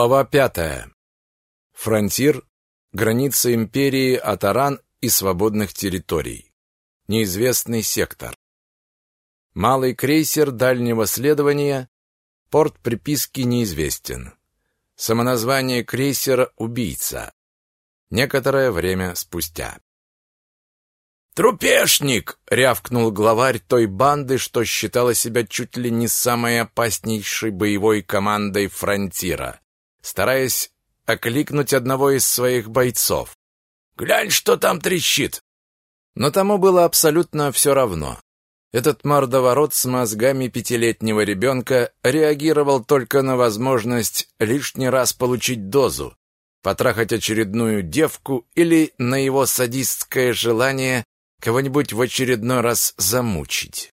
Глава пятая. Фронтир. Граница империи Атаран и свободных территорий. Неизвестный сектор. Малый крейсер дальнего следования. Порт приписки неизвестен. Самоназвание крейсера «Убийца». Некоторое время спустя. «Трупешник!» — рявкнул главарь той банды, что считала себя чуть ли не самой опаснейшей боевой командой фронтира, стараясь окликнуть одного из своих бойцов. «Глянь, что там трещит!» Но тому было абсолютно все равно. Этот мордоворот с мозгами пятилетнего ребенка реагировал только на возможность лишний раз получить дозу, потрахать очередную девку или на его садистское желание кого-нибудь в очередной раз замучить.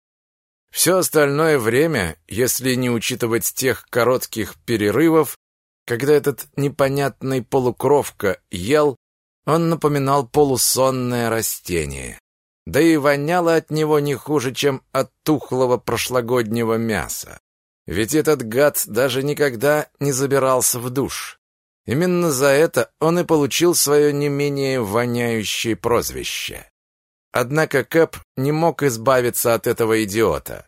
Все остальное время, если не учитывать тех коротких перерывов, когда этот непонятный полукровка ел, он напоминал полусонное растение. Да и воняло от него не хуже, чем от тухлого прошлогоднего мяса. Ведь этот гад даже никогда не забирался в душ. Именно за это он и получил свое не менее воняющее прозвище. Однако Кэп не мог избавиться от этого идиота.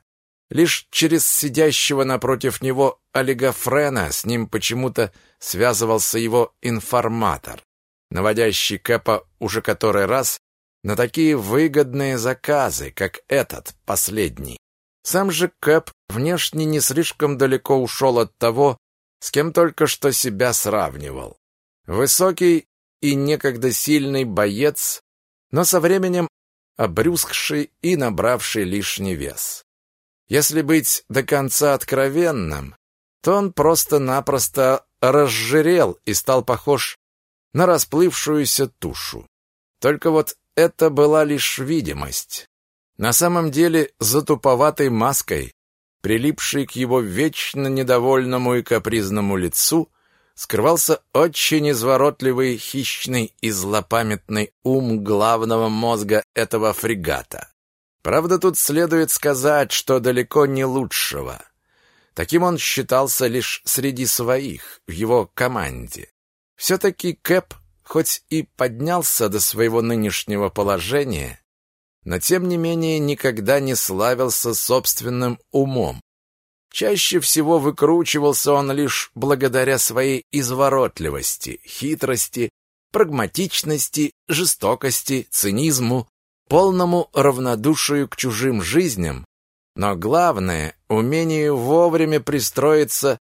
Лишь через сидящего напротив него Олега Френа с ним почему-то связывался его информатор, наводящий Кэпа уже который раз на такие выгодные заказы, как этот, последний. Сам же Кэп внешне не слишком далеко ушел от того, с кем только что себя сравнивал. Высокий и некогда сильный боец, но со временем обрюзгший и набравший лишний вес. Если быть до конца откровенным, то он просто-напросто разжирел и стал похож на расплывшуюся тушу. Только вот это была лишь видимость. На самом деле, за туповатой маской, прилипшей к его вечно недовольному и капризному лицу, скрывался очень изворотливый, хищный и злопамятный ум главного мозга этого фрегата. Правда, тут следует сказать, что далеко не лучшего. Таким он считался лишь среди своих, в его команде. Все-таки Кэп, хоть и поднялся до своего нынешнего положения, но тем не менее никогда не славился собственным умом. Чаще всего выкручивался он лишь благодаря своей изворотливости, хитрости, прагматичности, жестокости, цинизму, полному равнодушию к чужим жизням, но главное — умению вовремя пристроиться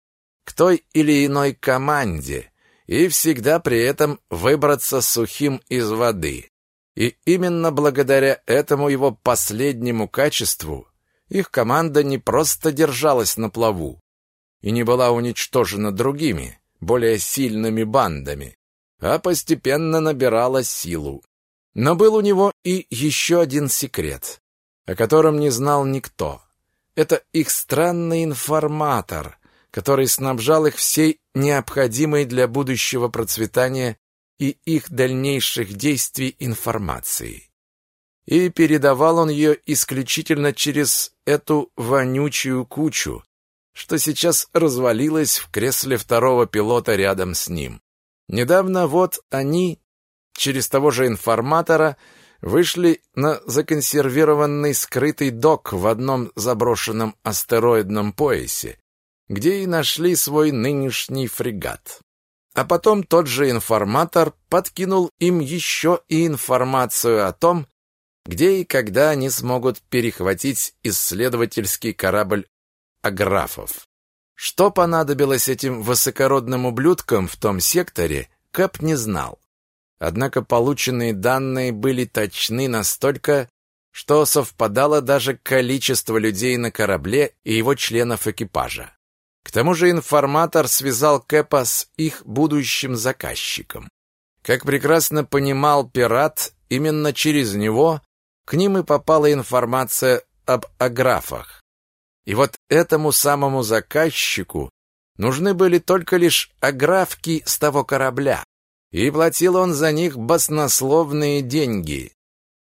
к той или иной команде и всегда при этом выбраться сухим из воды. И именно благодаря этому его последнему качеству их команда не просто держалась на плаву и не была уничтожена другими, более сильными бандами, а постепенно набирала силу. Но был у него и еще один секрет, о котором не знал никто. Это их странный информатор, который снабжал их всей необходимой для будущего процветания и их дальнейших действий информацией и передавал он ее исключительно через эту вонючую кучу, что сейчас развалилась в кресле второго пилота рядом с ним. Недавно вот они через того же информатора вышли на законсервированный скрытый док в одном заброшенном астероидном поясе, где и нашли свой нынешний фрегат. А потом тот же информатор подкинул им еще и информацию о том, где и когда они смогут перехватить исследовательский корабль аграфов. Что понадобилось этим высокородным ублюдкам в том секторе, Кэп не знал. Однако полученные данные были точны настолько, что совпадало даже количество людей на корабле и его членов экипажа. К тому же информатор связал Кэпа с их будущим заказчиком. Как прекрасно понимал пират, именно через него к ним и попала информация об аграфах. И вот этому самому заказчику нужны были только лишь аграфки с того корабля, и платил он за них баснословные деньги.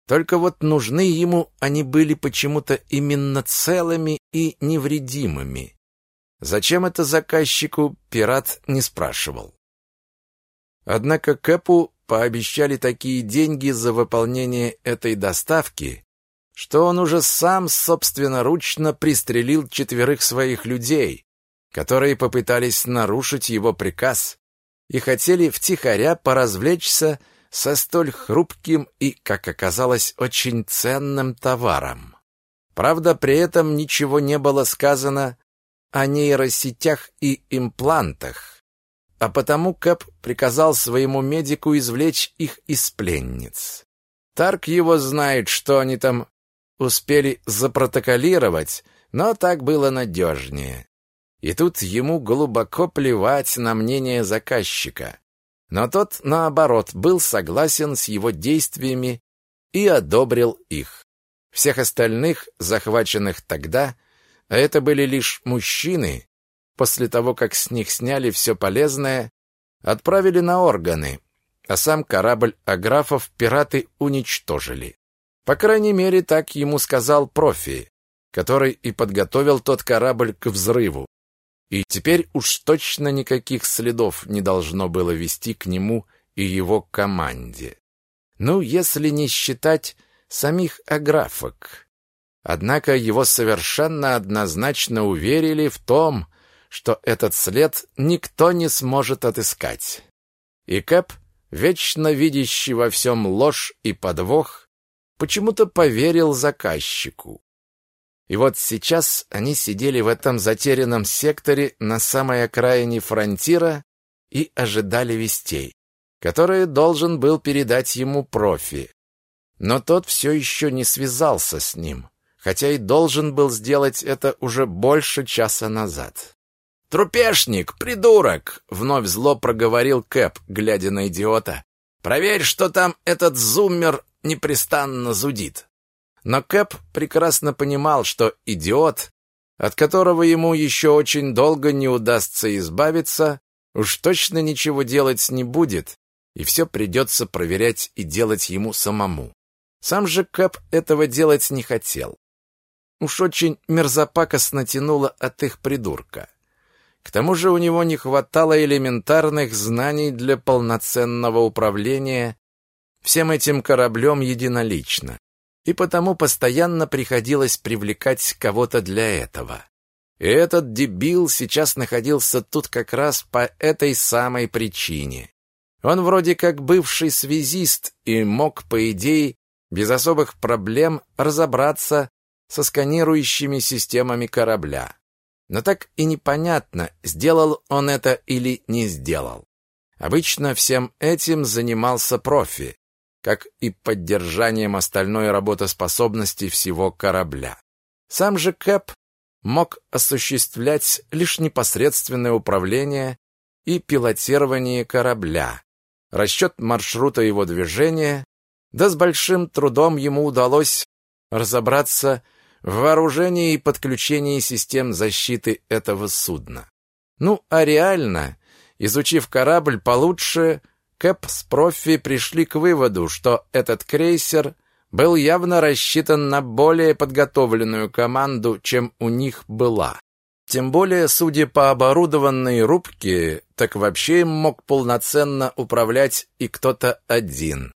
Только вот нужны ему они были почему-то именно целыми и невредимыми. Зачем это заказчику, пират не спрашивал. Однако Кэпу пообещали такие деньги за выполнение этой доставки, что он уже сам собственноручно пристрелил четверых своих людей, которые попытались нарушить его приказ и хотели втихаря поразвлечься со столь хрупким и, как оказалось, очень ценным товаром. Правда, при этом ничего не было сказано о нейросетях и имплантах, а потому Кэп приказал своему медику извлечь их из пленниц. Тарк его знает, что они там успели запротоколировать, но так было надежнее. И тут ему глубоко плевать на мнение заказчика. Но тот, наоборот, был согласен с его действиями и одобрил их. Всех остальных, захваченных тогда, а это были лишь мужчины, после того, как с них сняли все полезное, отправили на органы, а сам корабль Аграфов пираты уничтожили. По крайней мере, так ему сказал профи, который и подготовил тот корабль к взрыву. И теперь уж точно никаких следов не должно было вести к нему и его команде. Ну, если не считать самих аграфок. Однако его совершенно однозначно уверили в том, что этот след никто не сможет отыскать. И Кэп, вечно видящий во всем ложь и подвох, почему-то поверил заказчику. И вот сейчас они сидели в этом затерянном секторе на самой окраине фронтира и ожидали вестей, которые должен был передать ему профи. Но тот все еще не связался с ним, хотя и должен был сделать это уже больше часа назад. «Трупешник, придурок!» — вновь зло проговорил Кэп, глядя на идиота. «Проверь, что там этот зуммер непрестанно зудит». Но Кэп прекрасно понимал, что идиот, от которого ему еще очень долго не удастся избавиться, уж точно ничего делать не будет, и все придется проверять и делать ему самому. Сам же Кэп этого делать не хотел. Уж очень мерзопакостно тянуло от их придурка. К тому же у него не хватало элементарных знаний для полноценного управления всем этим кораблем единолично, и потому постоянно приходилось привлекать кого-то для этого. И этот дебил сейчас находился тут как раз по этой самой причине. Он вроде как бывший связист и мог, по идее, без особых проблем разобраться со сканирующими системами корабля. Но так и непонятно, сделал он это или не сделал. Обычно всем этим занимался профи, как и поддержанием остальной работоспособности всего корабля. Сам же Кэп мог осуществлять лишь непосредственное управление и пилотирование корабля, расчет маршрута его движения, да с большим трудом ему удалось разобраться в вооружении и подключении систем защиты этого судна. Ну, а реально, изучив корабль получше, Кэп с профи пришли к выводу, что этот крейсер был явно рассчитан на более подготовленную команду, чем у них была. Тем более, судя по оборудованной рубке, так вообще им мог полноценно управлять и кто-то один.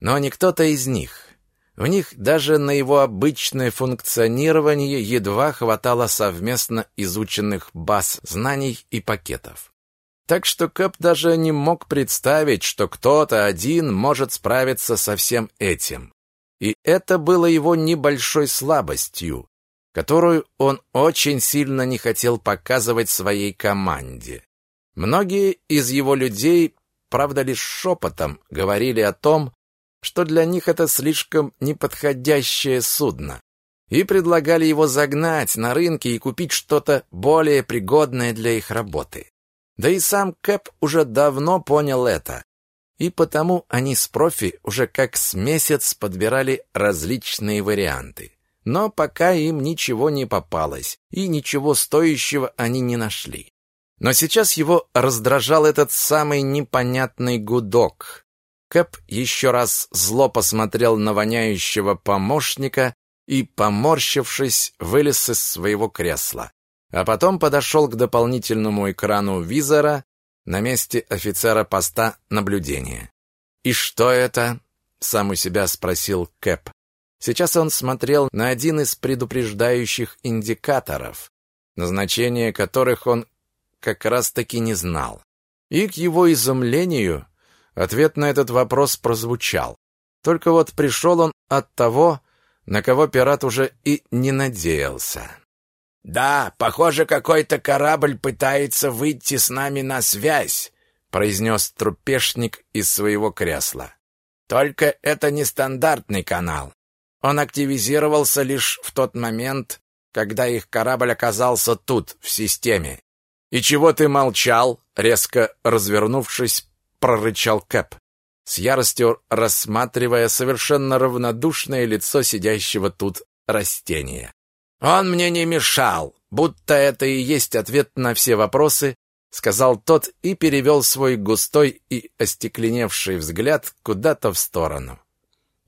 Но не кто-то из них. У них даже на его обычное функционирование едва хватало совместно изученных баз знаний и пакетов. Так что Кэп даже не мог представить, что кто-то один может справиться со всем этим. И это было его небольшой слабостью, которую он очень сильно не хотел показывать своей команде. Многие из его людей, правда лишь шепотом, говорили о том, что для них это слишком неподходящее судно, и предлагали его загнать на рынке и купить что-то более пригодное для их работы. Да и сам Кэп уже давно понял это, и потому они с профи уже как с месяц подбирали различные варианты. Но пока им ничего не попалось, и ничего стоящего они не нашли. Но сейчас его раздражал этот самый непонятный гудок, Кэп еще раз зло посмотрел на воняющего помощника и, поморщившись, вылез из своего кресла. А потом подошел к дополнительному экрану визора на месте офицера поста наблюдения. «И что это?» — сам у себя спросил Кэп. Сейчас он смотрел на один из предупреждающих индикаторов, назначение которых он как раз-таки не знал. И к его изумлению ответ на этот вопрос прозвучал. Только вот пришел он от того, на кого пират уже и не надеялся. «Да, похоже, какой-то корабль пытается выйти с нами на связь», произнес трупешник из своего кресла. «Только это не стандартный канал. Он активизировался лишь в тот момент, когда их корабль оказался тут, в системе. «И чего ты молчал?» — резко развернувшись, прорычал Кэп, с яростью рассматривая совершенно равнодушное лицо сидящего тут растения. «Он мне не мешал, будто это и есть ответ на все вопросы», сказал тот и перевел свой густой и остекленевший взгляд куда-то в сторону.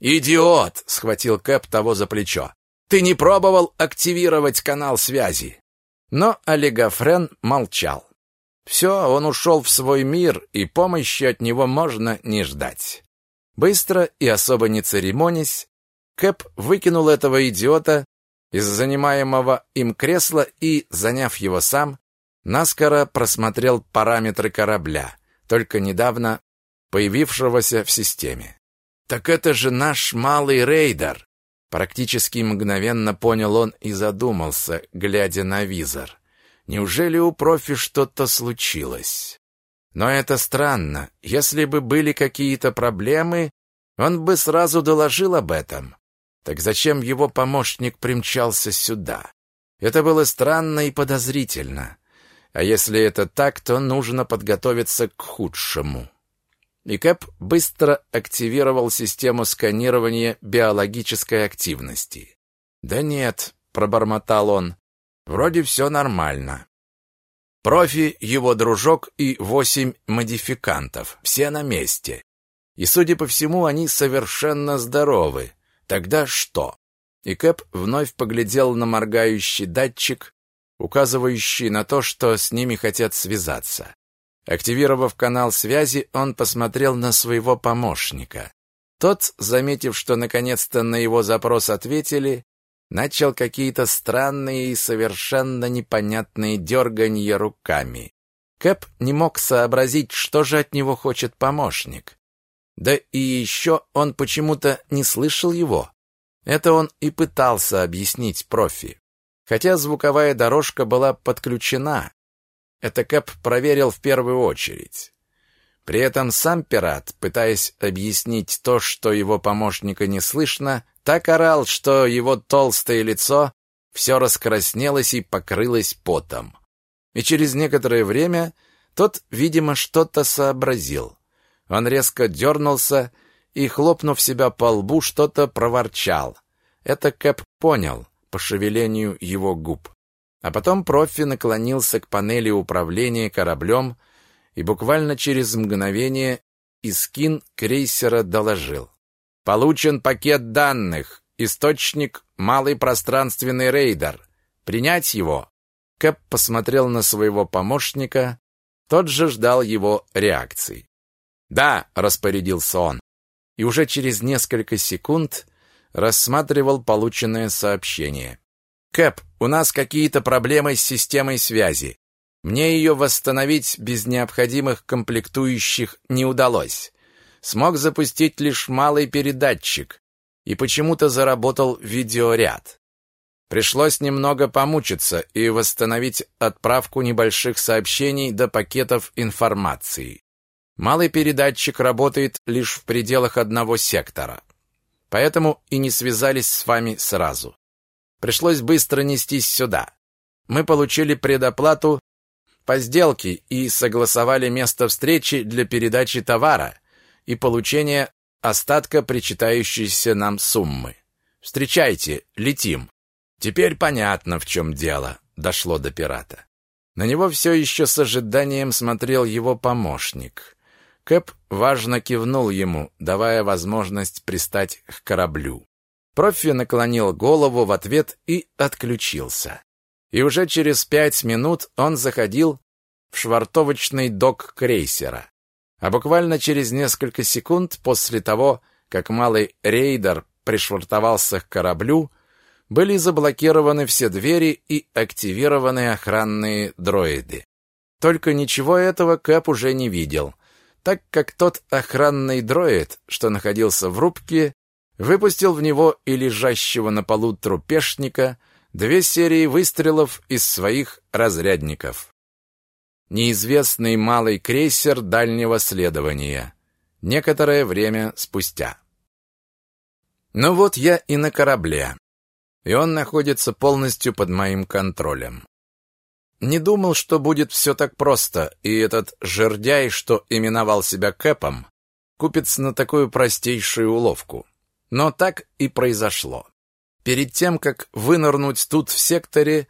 «Идиот!» — схватил Кэп того за плечо. «Ты не пробовал активировать канал связи?» Но Олегофрен молчал. Все, он ушел в свой мир, и помощи от него можно не ждать. Быстро и особо не церемонясь, Кэп выкинул этого идиота из занимаемого им кресла и, заняв его сам, наскоро просмотрел параметры корабля, только недавно появившегося в системе. «Так это же наш малый рейдер!» Практически мгновенно понял он и задумался, глядя на визор. Неужели у профи что-то случилось? Но это странно. Если бы были какие-то проблемы, он бы сразу доложил об этом. Так зачем его помощник примчался сюда? Это было странно и подозрительно. А если это так, то нужно подготовиться к худшему. И Кэп быстро активировал систему сканирования биологической активности. «Да нет», — пробормотал он, — «вроде все нормально». Профи, его дружок и восемь модификантов, все на месте. И, судя по всему, они совершенно здоровы. Тогда что? И Кэп вновь поглядел на моргающий датчик, указывающий на то, что с ними хотят связаться. Активировав канал связи, он посмотрел на своего помощника. Тот, заметив, что наконец-то на его запрос ответили, начал какие-то странные и совершенно непонятные дерганья руками. Кэп не мог сообразить, что же от него хочет помощник. Да и еще он почему-то не слышал его. Это он и пытался объяснить профи. Хотя звуковая дорожка была подключена, это Кэп проверил в первую очередь. При этом сам пират, пытаясь объяснить то, что его помощника не слышно, так орал, что его толстое лицо все раскраснелось и покрылось потом. И через некоторое время тот, видимо, что-то сообразил. Он резко дернулся и, хлопнув себя по лбу, что-то проворчал. Это Кэп понял по шевелению его губ. А потом профи наклонился к панели управления кораблем и буквально через мгновение Искин крейсера доложил. Получен пакет данных. Источник — малый пространственный рейдер. Принять его? Кэп посмотрел на своего помощника. Тот же ждал его реакции. «Да», — распорядился он. И уже через несколько секунд рассматривал полученное сообщение. «Кэп, у нас какие-то проблемы с системой связи. Мне ее восстановить без необходимых комплектующих не удалось. Смог запустить лишь малый передатчик, и почему-то заработал видеоряд. Пришлось немного помучиться и восстановить отправку небольших сообщений до пакетов информации. Малый передатчик работает лишь в пределах одного сектора. Поэтому и не связались с вами сразу. Пришлось быстро нестись сюда. Мы получили предоплату по сделке и согласовали место встречи для передачи товара и получения остатка причитающейся нам суммы. Встречайте, летим. Теперь понятно, в чем дело, дошло до пирата. На него все еще с ожиданием смотрел его помощник. Кэп важно кивнул ему, давая возможность пристать к кораблю. Профи наклонил голову в ответ и отключился. и уже через пять минут он заходил в швартовочный док крейсера. А буквально через несколько секунд после того, как малый рейдер пришвартовался к кораблю, были заблокированы все двери и активированы охранные дроиды. Только ничего этого Кэп уже не видел, так как тот охранный дроид, что находился в рубке, выпустил в него и лежащего на полу трупешника две серии выстрелов из своих разрядников. Неизвестный малый крейсер дальнего следования. Некоторое время спустя. Ну вот я и на корабле и он находится полностью под моим контролем. Не думал, что будет все так просто, и этот жердяй, что именовал себя Кэпом, купится на такую простейшую уловку. Но так и произошло. Перед тем, как вынырнуть тут в секторе,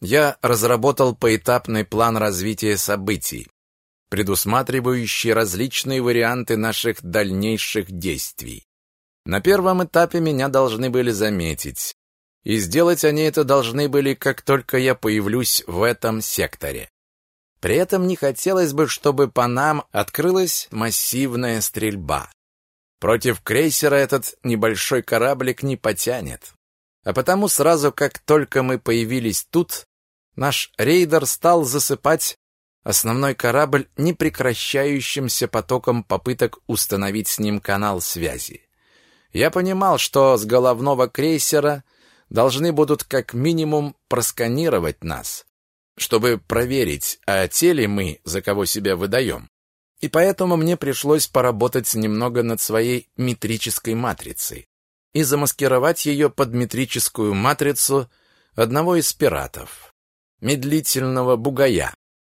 я разработал поэтапный план развития событий, предусматривающий различные варианты наших дальнейших действий. На первом этапе меня должны были заметить, и сделать они это должны были, как только я появлюсь в этом секторе. При этом не хотелось бы, чтобы по нам открылась массивная стрельба. Против крейсера этот небольшой кораблик не потянет. А потому сразу, как только мы появились тут, наш рейдер стал засыпать основной корабль непрекращающимся потоком попыток установить с ним канал связи. Я понимал, что с головного крейсера должны будут как минимум просканировать нас, чтобы проверить, а те ли мы, за кого себя выдаем. И поэтому мне пришлось поработать немного над своей метрической матрицей и замаскировать ее под метрическую матрицу одного из пиратов, медлительного бугая.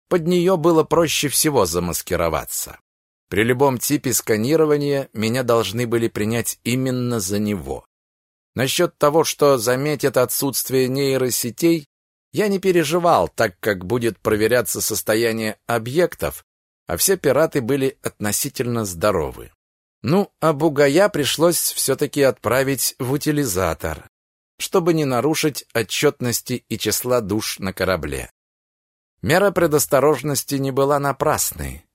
Под нее было проще всего замаскироваться. При любом типе сканирования меня должны были принять именно за него. Насчет того, что заметят отсутствие нейросетей, я не переживал, так как будет проверяться состояние объектов, а все пираты были относительно здоровы. Ну, а Бугая пришлось все-таки отправить в утилизатор, чтобы не нарушить отчетности и числа душ на корабле. Мера предосторожности не была напрасной,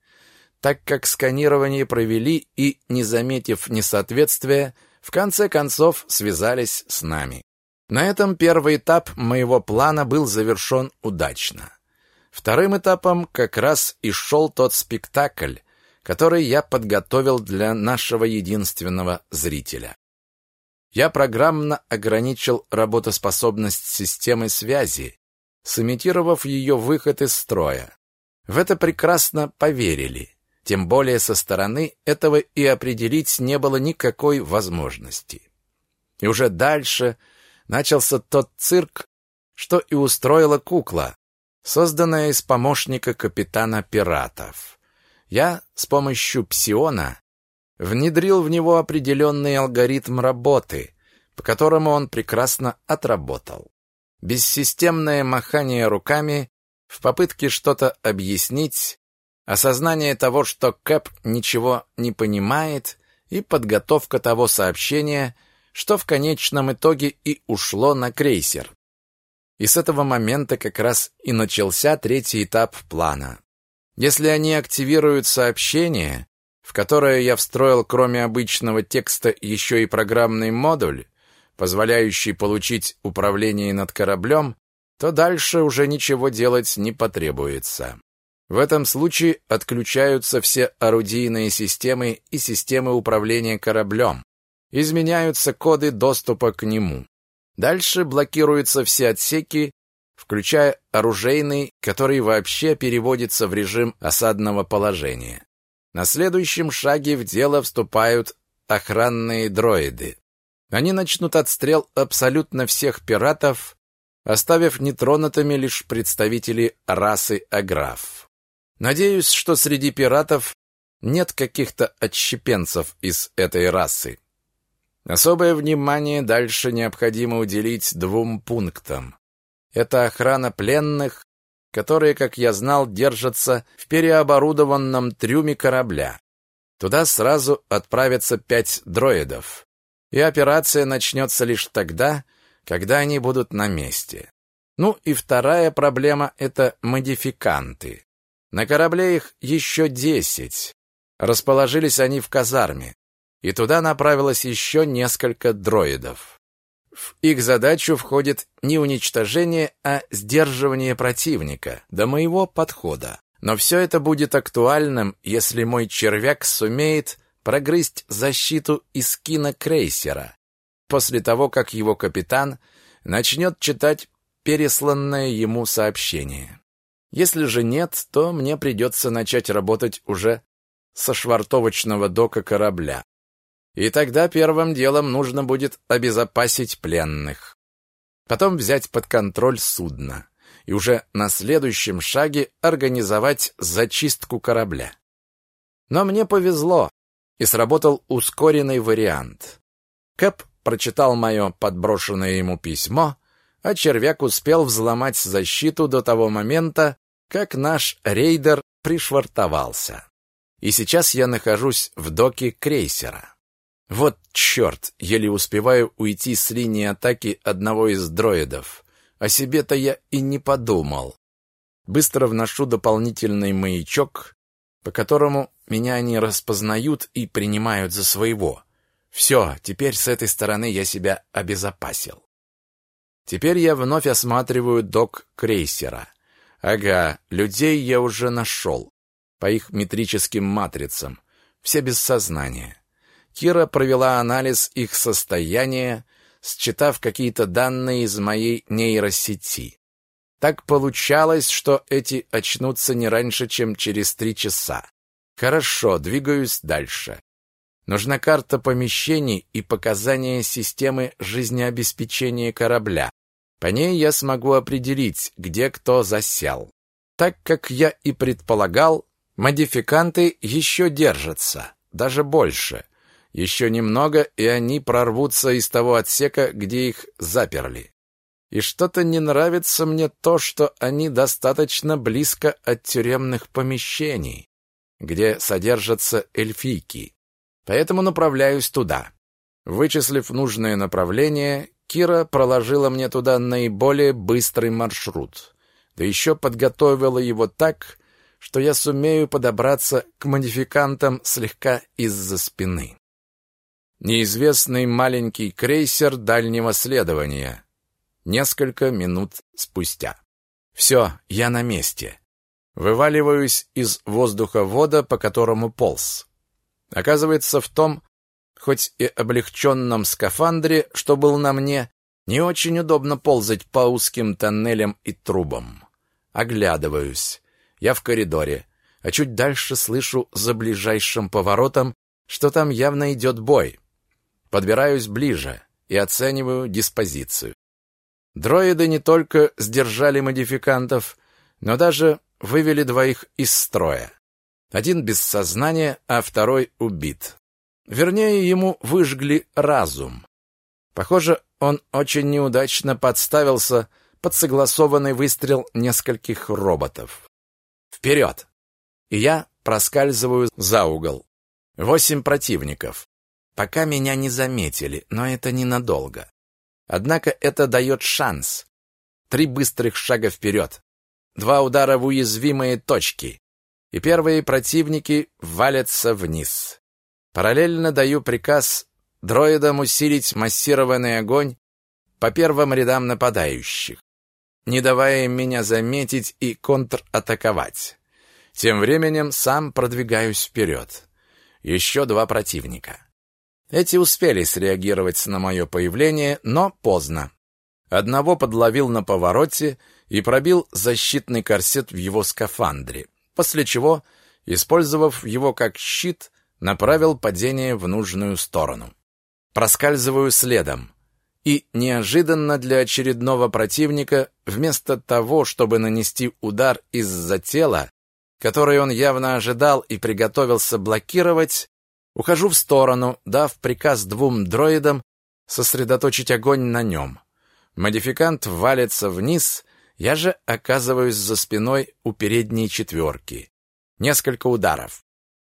так как сканирование провели и, не заметив несоответствия, в конце концов связались с нами. На этом первый этап моего плана был завершен удачно. Вторым этапом как раз и шел тот спектакль, который я подготовил для нашего единственного зрителя. Я программно ограничил работоспособность системы связи, сымитировав ее выход из строя. В это прекрасно поверили. Тем более со стороны этого и определить не было никакой возможности. И уже дальше начался тот цирк, что и устроила кукла, созданная из помощника капитана пиратов. Я с помощью псиона внедрил в него определенный алгоритм работы, по которому он прекрасно отработал. Бессистемное махание руками в попытке что-то объяснить Осознание того, что Кэп ничего не понимает, и подготовка того сообщения, что в конечном итоге и ушло на крейсер. И с этого момента как раз и начался третий этап плана. Если они активируют сообщение, в которое я встроил кроме обычного текста еще и программный модуль, позволяющий получить управление над кораблем, то дальше уже ничего делать не потребуется. В этом случае отключаются все орудийные системы и системы управления кораблем. Изменяются коды доступа к нему. Дальше блокируются все отсеки, включая оружейный, который вообще переводится в режим осадного положения. На следующем шаге в дело вступают охранные дроиды. Они начнут отстрел абсолютно всех пиратов, оставив нетронутыми лишь представителей расы аграф. Надеюсь, что среди пиратов нет каких-то отщепенцев из этой расы. Особое внимание дальше необходимо уделить двум пунктам. Это охрана пленных, которые, как я знал, держатся в переоборудованном трюме корабля. Туда сразу отправятся пять дроидов, и операция начнется лишь тогда, когда они будут на месте. Ну и вторая проблема — это модификанты. На корабле их еще десять. Расположились они в казарме, и туда направилось еще несколько дроидов. В их задачу входит не уничтожение, а сдерживание противника до моего подхода. Но все это будет актуальным, если мой червяк сумеет прогрызть защиту из кинокрейсера после того, как его капитан начнет читать пересланное ему сообщение. Если же нет, то мне придется начать работать уже со швартовочного дока корабля. И тогда первым делом нужно будет обезопасить пленных. Потом взять под контроль судно. И уже на следующем шаге организовать зачистку корабля. Но мне повезло, и сработал ускоренный вариант. Кэп прочитал мое подброшенное ему письмо, а червяк успел взломать защиту до того момента, как наш рейдер пришвартовался. И сейчас я нахожусь в доке крейсера. Вот черт, еле успеваю уйти с линии атаки одного из дроидов. О себе-то я и не подумал. Быстро вношу дополнительный маячок, по которому меня они распознают и принимают за своего. Все, теперь с этой стороны я себя обезопасил. Теперь я вновь осматриваю док крейсера. Ага, людей я уже нашел. По их метрическим матрицам. Все без сознания. Кира провела анализ их состояния, считав какие-то данные из моей нейросети. Так получалось, что эти очнутся не раньше, чем через три часа. Хорошо, двигаюсь дальше. Нужна карта помещений и показания системы жизнеобеспечения корабля. По ней я смогу определить, где кто засел. Так как я и предполагал, модификанты еще держатся, даже больше. Еще немного, и они прорвутся из того отсека, где их заперли. И что-то не нравится мне то, что они достаточно близко от тюремных помещений, где содержатся эльфийки. Поэтому направляюсь туда. Вычислив нужное направление, Кира проложила мне туда наиболее быстрый маршрут. Да еще подготовила его так, что я сумею подобраться к модификантам слегка из-за спины. Неизвестный маленький крейсер дальнего следования несколько минут спустя. Все, я на месте. Вываливаюсь из воздуховода, по которому полз. Оказывается, в том, хоть и облегченном скафандре, что был на мне, не очень удобно ползать по узким тоннелям и трубам. Оглядываюсь. Я в коридоре, а чуть дальше слышу за ближайшим поворотом, что там явно идет бой. Подбираюсь ближе и оцениваю диспозицию. Дроиды не только сдержали модификантов, но даже вывели двоих из строя. Один без сознания, а второй убит. Вернее, ему выжгли разум. Похоже, он очень неудачно подставился под согласованный выстрел нескольких роботов. Вперед! И я проскальзываю за угол. Восемь противников. Пока меня не заметили, но это ненадолго. Однако это дает шанс. Три быстрых шага вперед. Два удара в уязвимые точки. И первые противники валятся вниз. Параллельно даю приказ дроидам усилить массированный огонь по первым рядам нападающих, не давая им меня заметить и контратаковать. Тем временем сам продвигаюсь вперед. Еще два противника. Эти успели среагировать на мое появление, но поздно. Одного подловил на повороте и пробил защитный корсет в его скафандре, после чего, использовав его как щит, направил падение в нужную сторону. Проскальзываю следом. И неожиданно для очередного противника, вместо того, чтобы нанести удар из-за тела, который он явно ожидал и приготовился блокировать, Ухожу в сторону, дав приказ двум дроидам сосредоточить огонь на нем. Модификант валится вниз, я же оказываюсь за спиной у передней четверки. Несколько ударов.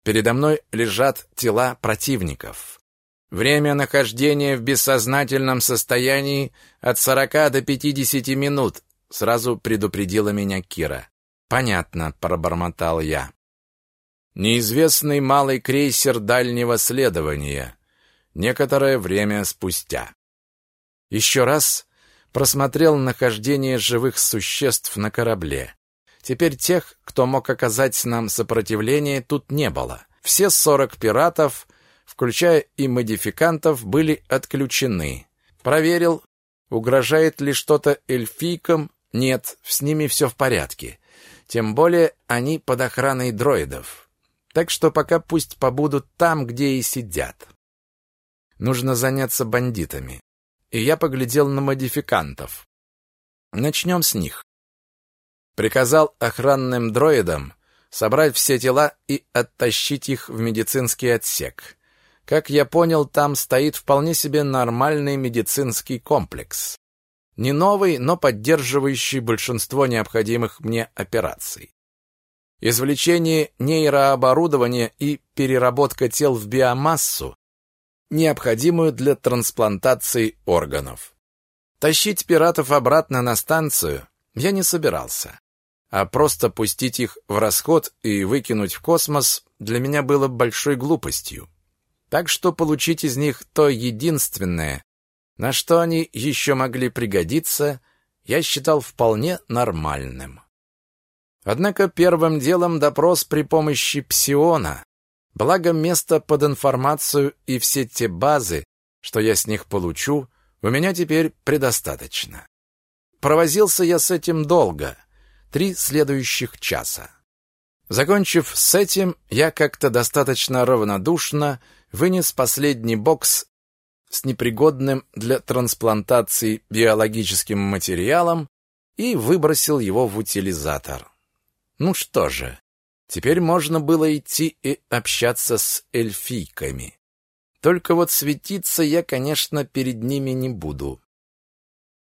Передо мной лежат тела противников. Время нахождения в бессознательном состоянии от 40 до 50 минут, сразу предупредила меня Кира. Понятно, пробормотал я. Неизвестный малый крейсер дальнего следования. Некоторое время спустя. Еще раз просмотрел нахождение живых существ на корабле. Теперь тех, кто мог оказать нам сопротивление, тут не было. Все сорок пиратов, включая и модификантов, были отключены. Проверил, угрожает ли что-то эльфийкам. Нет, с ними все в порядке. Тем более они под охраной дроидов. Так что пока пусть побудут там, где и сидят. Нужно заняться бандитами. И я поглядел на модификантов. Начнем с них. Приказал охранным дроидам собрать все тела и оттащить их в медицинский отсек. Как я понял, там стоит вполне себе нормальный медицинский комплекс. Не новый, но поддерживающий большинство необходимых мне операций. Извлечение нейрооборудования и переработка тел в биомассу, необходимую для трансплантации органов. Тащить пиратов обратно на станцию я не собирался, а просто пустить их в расход и выкинуть в космос для меня было большой глупостью. Так что получить из них то единственное, на что они еще могли пригодиться, я считал вполне нормальным. Однако первым делом допрос при помощи псиона. Благо место под информацию и все те базы, что я с них получу, у меня теперь предостаточно. Провозился я с этим долго, три следующих часа. Закончив с этим, я как-то достаточно равнодушно вынес последний бокс с непригодным для трансплантации биологическим материалом и выбросил его в утилизатор. Ну что же, теперь можно было идти и общаться с эльфийками. Только вот светиться я, конечно, перед ними не буду.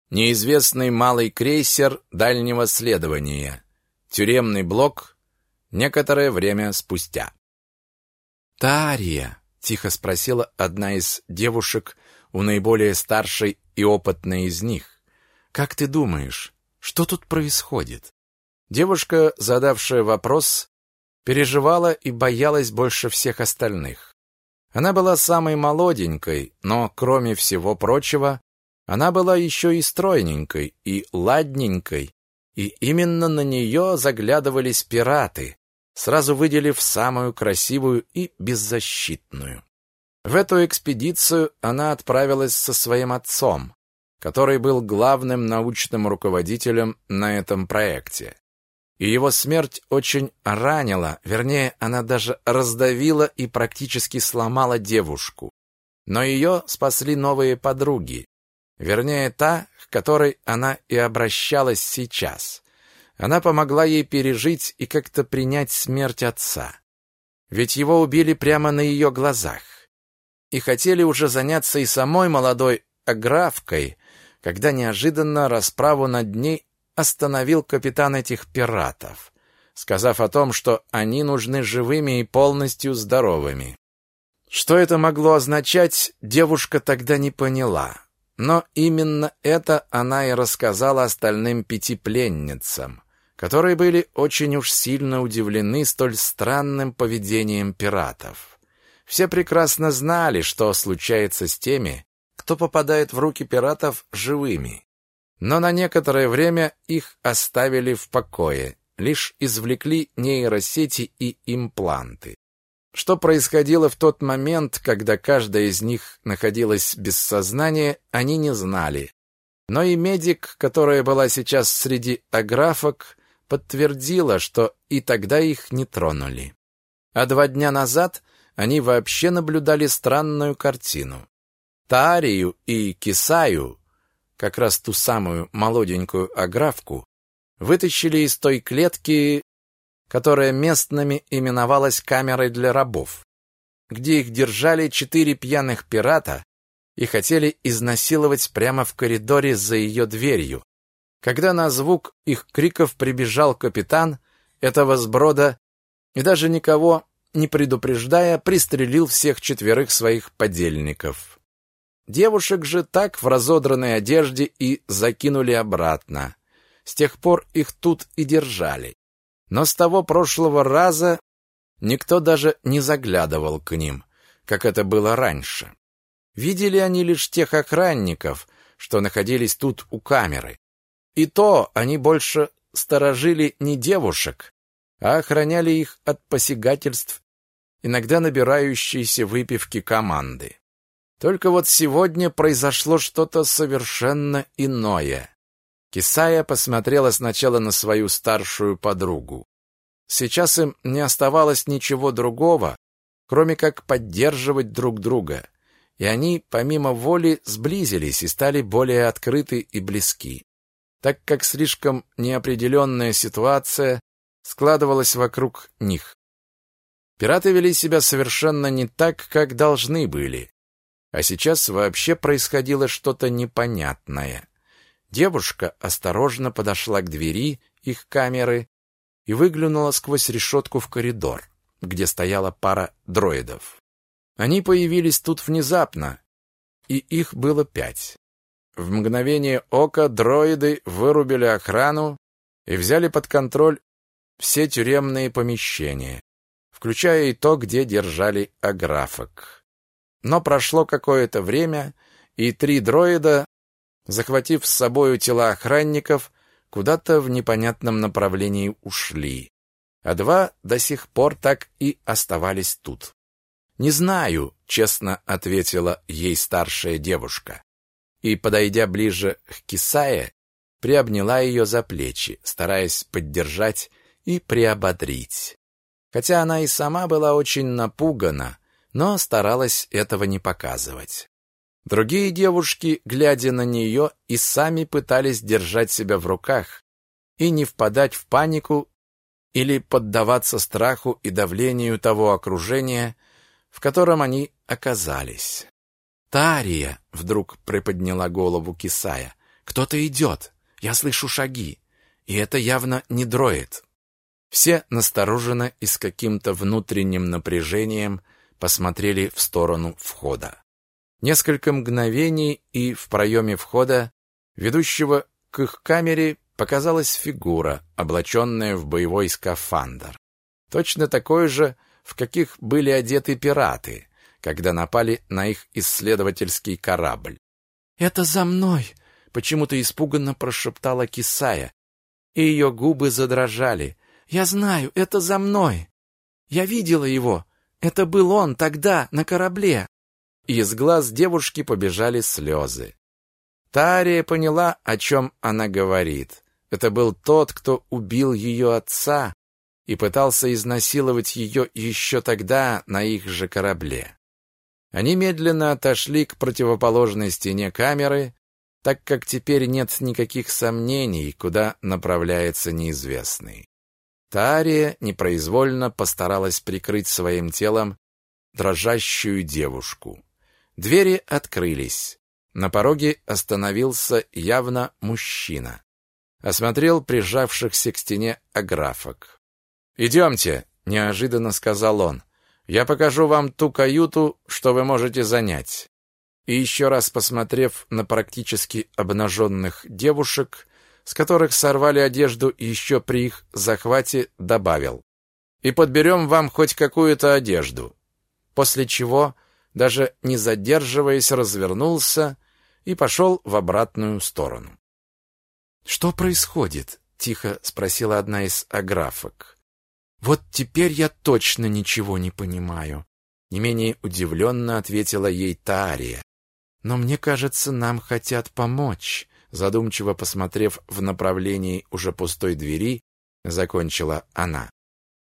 Неизвестный малый крейсер дальнего следования. Тюремный блок некоторое время спустя. «Тария!» — тихо спросила одна из девушек у наиболее старшей и опытной из них. «Как ты думаешь, что тут происходит?» Девушка, задавшая вопрос, переживала и боялась больше всех остальных. Она была самой молоденькой, но, кроме всего прочего, она была еще и стройненькой, и ладненькой, и именно на нее заглядывались пираты, сразу выделив самую красивую и беззащитную. В эту экспедицию она отправилась со своим отцом, который был главным научным руководителем на этом проекте. И его смерть очень ранила, вернее, она даже раздавила и практически сломала девушку. Но ее спасли новые подруги, вернее, та, к которой она и обращалась сейчас. Она помогла ей пережить и как-то принять смерть отца. Ведь его убили прямо на ее глазах. И хотели уже заняться и самой молодой аграфкой, когда неожиданно расправу над ней остановил капитан этих пиратов, сказав о том, что они нужны живыми и полностью здоровыми. Что это могло означать, девушка тогда не поняла. Но именно это она и рассказала остальным пяти пленницам, которые были очень уж сильно удивлены столь странным поведением пиратов. Все прекрасно знали, что случается с теми, кто попадает в руки пиратов живыми. Но на некоторое время их оставили в покое, лишь извлекли нейросети и импланты. Что происходило в тот момент, когда каждая из них находилась без сознания, они не знали. Но и медик, которая была сейчас среди аграфок, подтвердила, что и тогда их не тронули. А два дня назад они вообще наблюдали странную картину. Таарию и Кисаю, как раз ту самую молоденькую аграфку, вытащили из той клетки, которая местными именовалась камерой для рабов, где их держали четыре пьяных пирата и хотели изнасиловать прямо в коридоре за ее дверью, когда на звук их криков прибежал капитан этого сброда и даже никого не предупреждая, пристрелил всех четверых своих подельников. Девушек же так в разодранной одежде и закинули обратно. С тех пор их тут и держали. Но с того прошлого раза никто даже не заглядывал к ним, как это было раньше. Видели они лишь тех охранников, что находились тут у камеры. И то они больше сторожили не девушек, а охраняли их от посягательств, иногда набирающейся выпивки команды. Только вот сегодня произошло что-то совершенно иное. Кисая посмотрела сначала на свою старшую подругу. Сейчас им не оставалось ничего другого, кроме как поддерживать друг друга, и они помимо воли сблизились и стали более открыты и близки, так как слишком неопределенная ситуация складывалась вокруг них. Пираты вели себя совершенно не так, как должны были. А сейчас вообще происходило что-то непонятное. Девушка осторожно подошла к двери их камеры и выглянула сквозь решетку в коридор, где стояла пара дроидов. Они появились тут внезапно, и их было пять. В мгновение ока дроиды вырубили охрану и взяли под контроль все тюремные помещения включая и то, где держали аграфок. Но прошло какое-то время, и три дроида, захватив с собою тела охранников, куда-то в непонятном направлении ушли, а два до сих пор так и оставались тут. «Не знаю», — честно ответила ей старшая девушка. И, подойдя ближе к Кисае, приобняла ее за плечи, стараясь поддержать и приободрить хотя она и сама была очень напугана, но старалась этого не показывать. Другие девушки, глядя на нее, и сами пытались держать себя в руках и не впадать в панику или поддаваться страху и давлению того окружения, в котором они оказались. «Тария!» — вдруг приподняла голову Кисая. «Кто-то идет! Я слышу шаги! И это явно не дроид!» Все настороженно и с каким-то внутренним напряжением посмотрели в сторону входа. Несколько мгновений, и в проеме входа, ведущего к их камере, показалась фигура, облаченная в боевой скафандр. Точно такой же, в каких были одеты пираты, когда напали на их исследовательский корабль. «Это за мной!» — почему-то испуганно прошептала Кисая, и ее губы задрожали, я знаю, это за мной. Я видела его. Это был он тогда на корабле. И из глаз девушки побежали слезы. Тария поняла, о чем она говорит. Это был тот, кто убил ее отца и пытался изнасиловать ее еще тогда на их же корабле. Они медленно отошли к противоположной стене камеры, так как теперь нет никаких сомнений, куда направляется неизвестный. Тария непроизвольно постаралась прикрыть своим телом дрожащую девушку. Двери открылись. На пороге остановился явно мужчина. Осмотрел прижавшихся к стене аграфок. «Идемте», — неожиданно сказал он. «Я покажу вам ту каюту, что вы можете занять». И еще раз посмотрев на практически обнаженных девушек, с которых сорвали одежду еще при их захвате, добавил. «И подберем вам хоть какую-то одежду». После чего, даже не задерживаясь, развернулся и пошел в обратную сторону. «Что происходит?» — тихо спросила одна из аграфок. «Вот теперь я точно ничего не понимаю», — не менее удивленно ответила ей Таария. «Но мне кажется, нам хотят помочь задумчиво посмотрев в направлении уже пустой двери, закончила она.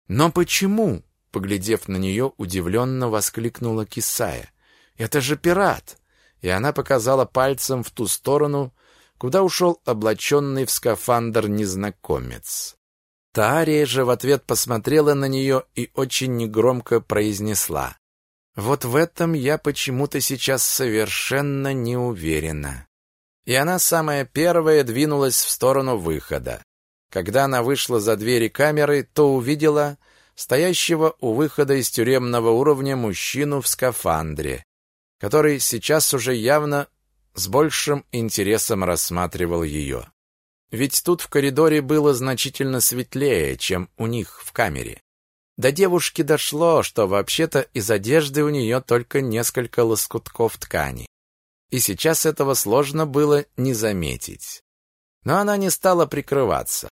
«Но почему?» — поглядев на нее, удивленно воскликнула Кисая. «Это же пират!» И она показала пальцем в ту сторону, куда ушел облаченный в скафандр незнакомец. Таария же в ответ посмотрела на нее и очень негромко произнесла. «Вот в этом я почему-то сейчас совершенно не уверена» и она самая первая двинулась в сторону выхода. Когда она вышла за двери камеры, то увидела стоящего у выхода из тюремного уровня мужчину в скафандре, который сейчас уже явно с большим интересом рассматривал ее. ведь тут в коридоре было значительно светлее, чем у них в камере. До девушки дошло, что вообще-то из одежды у нее только несколько лоскутков ткани. И сейчас этого сложно было не заметить. Но она не стала прикрываться,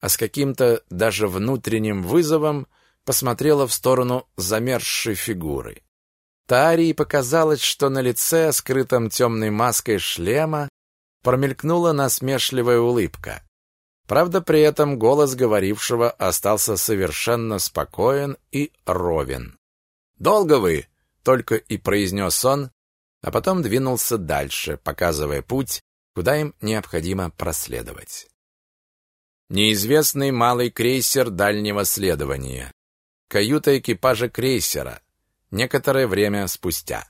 а с каким-то даже внутренним вызовом посмотрела в сторону замерзшей фигуры. Тарии показалось, что на лице, скрытом темной маской шлема, промелькнула насмешливая улыбка. Правда, при этом голос говорившего остался совершенно спокоен и ровен. «Долго вы?» — только и произнес он, а потом двинулся дальше, показывая путь, куда им необходимо проследовать. Неизвестный малый крейсер дальнего следования каюта экипажа крейсера некоторое время спустя.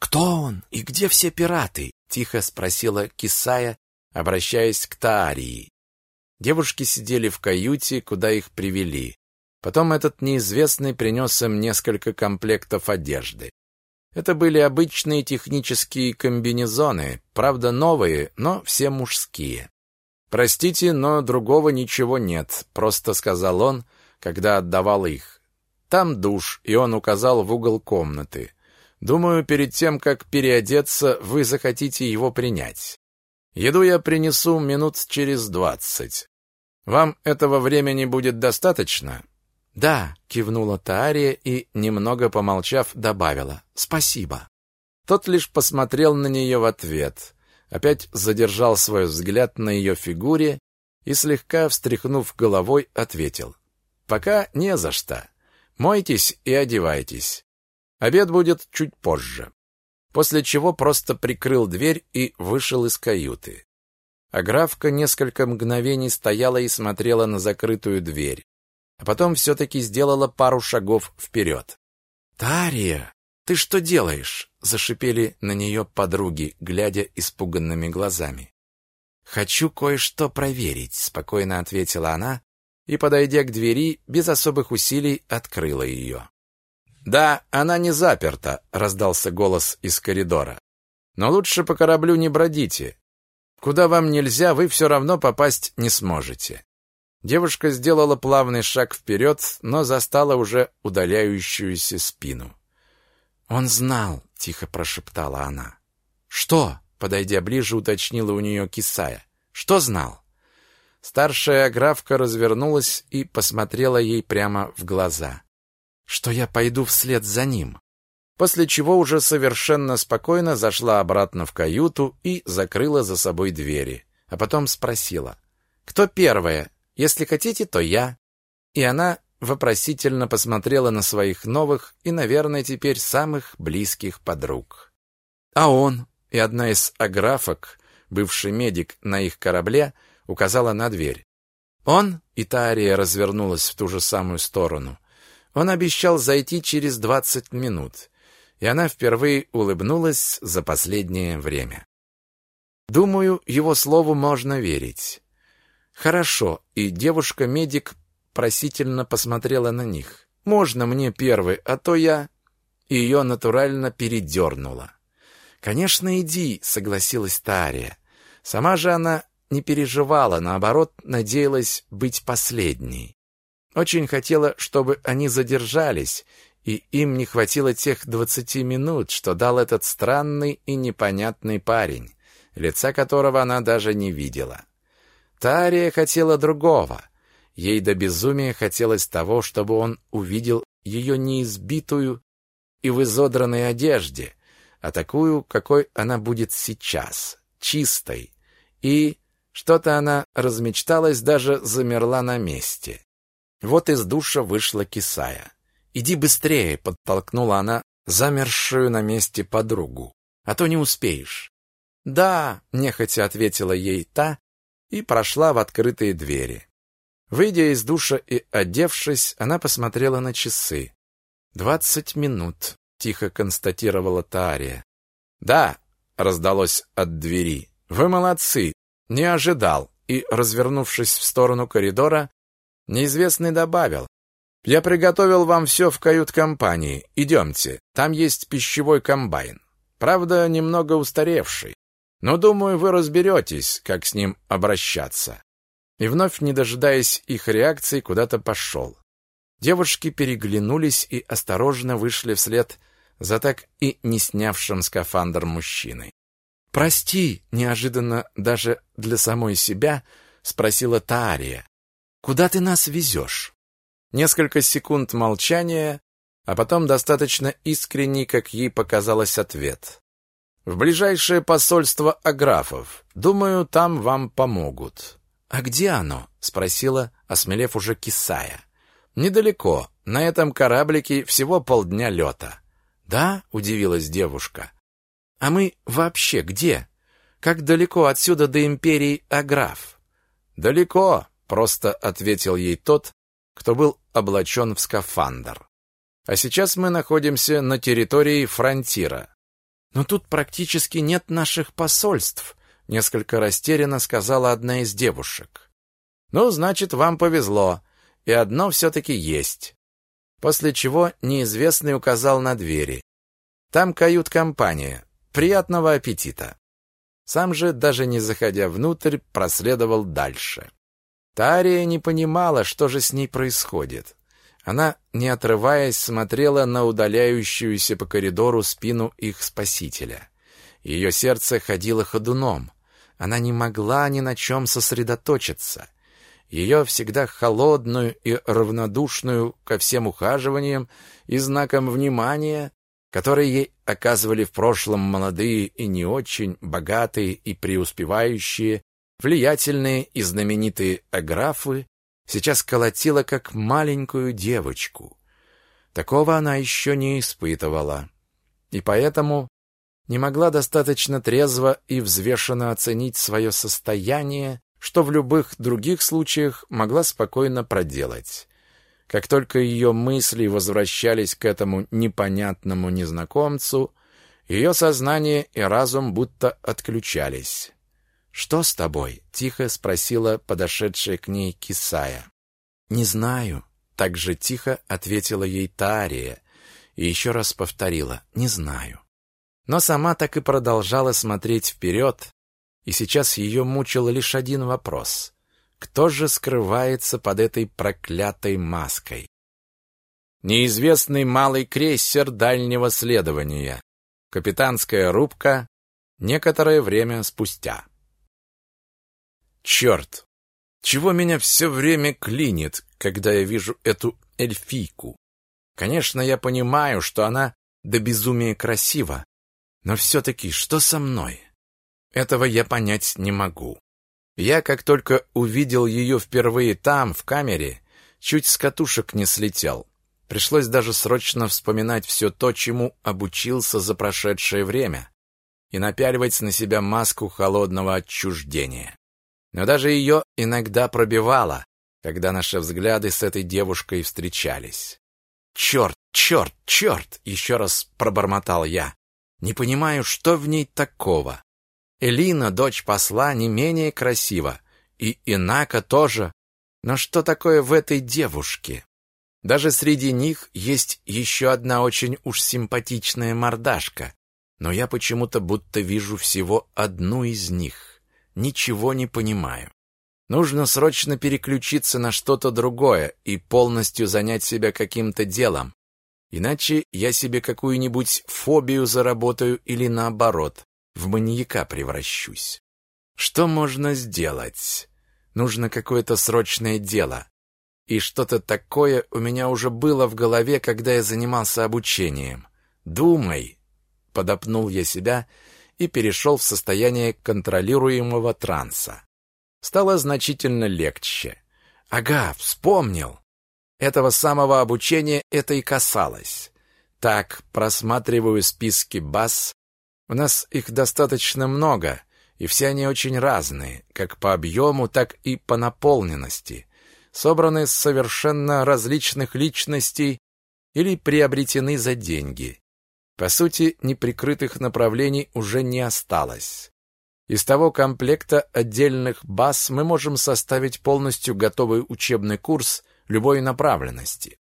«Кто он и где все пираты?» — тихо спросила Кисая, обращаясь к Таарии. Девушки сидели в каюте, куда их привели. Потом этот неизвестный принес им несколько комплектов одежды. Это были обычные технические комбинезоны, правда новые, но все мужские. «Простите, но другого ничего нет», — просто сказал он, — когда отдавал их. Там душ, и он указал в угол комнаты. Думаю, перед тем, как переодеться, вы захотите его принять. Еду я принесу минут через двадцать. Вам этого времени будет достаточно? Да, кивнула Таария и, немного помолчав, добавила: "Спасибо". Тот лишь посмотрел на нее в ответ, опять задержал свой взгляд на ее фигуре и слегка встряхнув головой, ответил: Пока не за что. Мойтесь и одевайтесь. Обед будет чуть позже. После чего просто прикрыл дверь и вышел из каюты. А графка несколько мгновений стояла и смотрела на закрытую дверь, а потом все-таки сделала пару шагов вперед. «Тария, ты что делаешь?» — зашипели на нее подруги, глядя испуганными глазами. «Хочу кое-что проверить», — спокойно ответила она, и, подойдя к двери, без особых усилий открыла ее. «Да, она не заперта», — раздался голос из коридора. «Но лучше по кораблю не бродите. Куда вам нельзя, вы все равно попасть не сможете». Девушка сделала плавный шаг вперед, но застала уже удаляющуюся спину. «Он знал», — тихо прошептала она. «Что?» — подойдя ближе, уточнила у нее Кисая. «Что знал?» Старшая графка развернулась и посмотрела ей прямо в глаза. Что я пойду вслед за ним. После чего уже совершенно спокойно зашла обратно в каюту и закрыла за собой двери, а потом спросила: "Кто первая? Если хотите, то я". И она вопросительно посмотрела на своих новых и, наверное, теперь самых близких подруг. А он и одна из аграфок, бывший медик на их корабле, указала на дверь. Он, и Тария развернулась в ту же самую сторону. Он обещал зайти через двадцать минут, и она впервые улыбнулась за последнее время. Думаю, его слову можно верить. Хорошо, и девушка-медик просительно посмотрела на них. Можно мне первый, а то я ее натурально передернуло. Конечно, иди, согласилась Тария. Сама же она не переживала, наоборот, надеялась быть последней. Очень хотела, чтобы они задержались, и им не хватило тех двадцати минут, что дал этот странный и непонятный парень, лица которого она даже не видела. Тария хотела другого. Ей до безумия хотелось того, чтобы он увидел ее неизбитую и в изодранной одежде, а такую, какой она будет сейчас, чистой и что-то она размечталась, даже замерла на месте. Вот из душа вышла кисая. «Иди быстрее!» — подтолкнула она замершую на месте подругу. «А то не успеешь». «Да!» — нехотя ответила ей та и прошла в открытые двери. Выйдя из душа и одевшись, она посмотрела на часы. «Двадцать минут», — тихо констатировала Таария. «Да», — раздалось от двери, — «вы молодцы, не ожидал, и, развернувшись в сторону коридора, неизвестный добавил. «Я приготовил вам все в кают-компании. Идемте, там есть пищевой комбайн. Правда, немного устаревший. Но, думаю, вы разберетесь, как с ним обращаться. И вновь, не дожидаясь их реакции, куда-то пошел. Девушки переглянулись и осторожно вышли вслед за так и не снявшим скафандр мужчиной. «Прости», — неожиданно даже для самой себя спросила Таария. «Куда ты нас везешь?» Несколько секунд молчания, а потом достаточно искренний, как ей показалось, ответ. «В ближайшее посольство Аграфов. Думаю, там вам помогут». «А где оно?» — спросила, осмелев уже Кисая. «Недалеко. На этом кораблике всего полдня лета». «Да?» — удивилась девушка. «А мы вообще где? Как далеко отсюда до империи Аграф?» «Далеко», — просто ответил ей тот, кто был облачен в скафандр. «А сейчас мы находимся на территории фронтира». «Но тут практически нет наших посольств», — несколько растерянно сказала одна из девушек. «Ну, значит, вам повезло и одно все-таки есть. После чего неизвестный указал на двери. Там кают-компания. Приятного аппетита. Сам же, даже не заходя внутрь, проследовал дальше. Тария не понимала, что же с ней происходит. Она, не отрываясь, смотрела на удаляющуюся по коридору спину их спасителя. Ее сердце ходило ходуном. Она не могла ни на чем сосредоточиться ее всегда холодную и равнодушную ко всем ухаживаниям и знакам внимания, которые ей оказывали в прошлом молодые и не очень богатые и преуспевающие, влиятельные и знаменитые аграфы, сейчас колотила как маленькую девочку. Такого она еще не испытывала, и поэтому не могла достаточно трезво и взвешенно оценить свое состояние что в любых других случаях могла спокойно проделать. Как только ее мысли возвращались к этому непонятному незнакомцу, ее сознание и разум будто отключались. «Что с тобой?» — тихо спросила подошедшая к ней Кисая. «Не знаю», — так же тихо ответила ей Таария и еще раз повторила «не знаю». Но сама так и продолжала смотреть вперед, и сейчас ее мучил лишь один вопрос. Кто же скрывается под этой проклятой маской? Неизвестный малый крейсер дальнего следования. Капитанская рубка. Некоторое время спустя. Черт! Чего меня все время клинит, когда я вижу эту эльфийку? Конечно, я понимаю, что она до безумия красива, но все-таки что со мной? Этого я понять не могу. Я, как только увидел ее впервые там, в камере, чуть с катушек не слетел. Пришлось даже срочно вспоминать все то, чему обучился за прошедшее время, и напяливать на себя маску холодного отчуждения. Но даже ее иногда пробивало, когда наши взгляды с этой девушкой встречались. «Черт, черт, черт!» — еще раз пробормотал я. «Не понимаю, что в ней такого. Элина, дочь посла, не менее красива, и Инака тоже. Но что такое в этой девушке? Даже среди них есть еще одна очень уж симпатичная мордашка, но я почему-то будто вижу всего одну из них. Ничего не понимаю. Нужно срочно переключиться на что-то другое и полностью занять себя каким-то делом. Иначе я себе какую-нибудь фобию заработаю или наоборот, в маньяка превращусь. Что можно сделать? Нужно какое-то срочное дело. И что-то такое у меня уже было в голове, когда я занимался обучением. Думай, подопнул я себя и перешел в состояние контролируемого транса. Стало значительно легче. Ага, вспомнил. Этого самого обучения это и касалось. Так, просматриваю списки баз, у нас их достаточно много, и все они очень разные, как по объему, так и по наполненности, собраны с совершенно различных личностей или приобретены за деньги. По сути, неприкрытых направлений уже не осталось. Из того комплекта отдельных баз мы можем составить полностью готовый учебный курс любой направленности.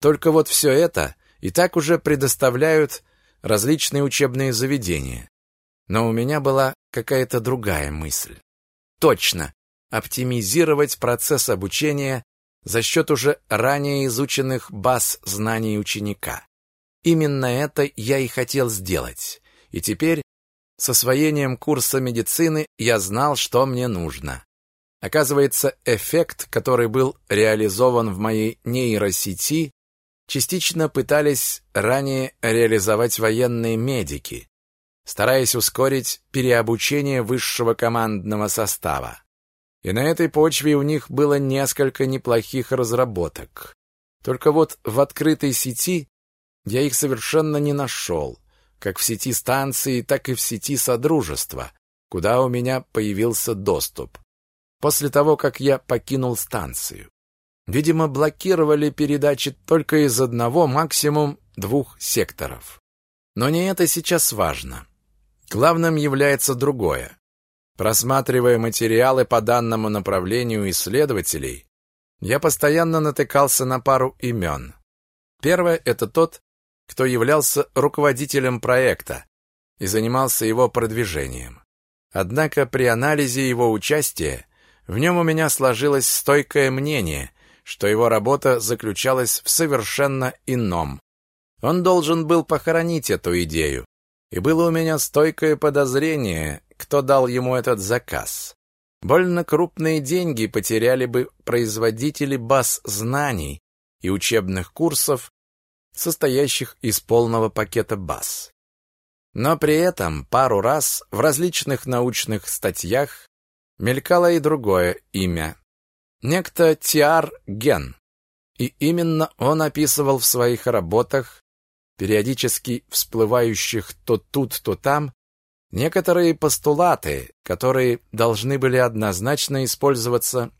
Только вот все это и так уже предоставляют различные учебные заведения. Но у меня была какая-то другая мысль. Точно, оптимизировать процесс обучения за счет уже ранее изученных баз знаний ученика. Именно это я и хотел сделать. И теперь с освоением курса медицины я знал, что мне нужно. Оказывается, эффект, который был реализован в моей нейросети, частично пытались ранее реализовать военные медики, стараясь ускорить переобучение высшего командного состава. И на этой почве у них было несколько неплохих разработок. Только вот в открытой сети я их совершенно не нашел, как в сети станции, так и в сети Содружества, куда у меня появился доступ. После того, как я покинул станцию. Видимо, блокировали передачи только из одного, максимум двух секторов. Но не это сейчас важно. Главным является другое. Просматривая материалы по данному направлению исследователей, я постоянно натыкался на пару имен. Первое – это тот, кто являлся руководителем проекта и занимался его продвижением. Однако при анализе его участия в нем у меня сложилось стойкое мнение, что его работа заключалась в совершенно ином. Он должен был похоронить эту идею, и было у меня стойкое подозрение, кто дал ему этот заказ. Больно крупные деньги потеряли бы производители баз знаний и учебных курсов, состоящих из полного пакета баз. Но при этом пару раз в различных научных статьях мелькало и другое имя. Некто Тиар Ген. И именно он описывал в своих работах, периодически всплывающих то тут, то там, некоторые постулаты, которые должны были однозначно использоваться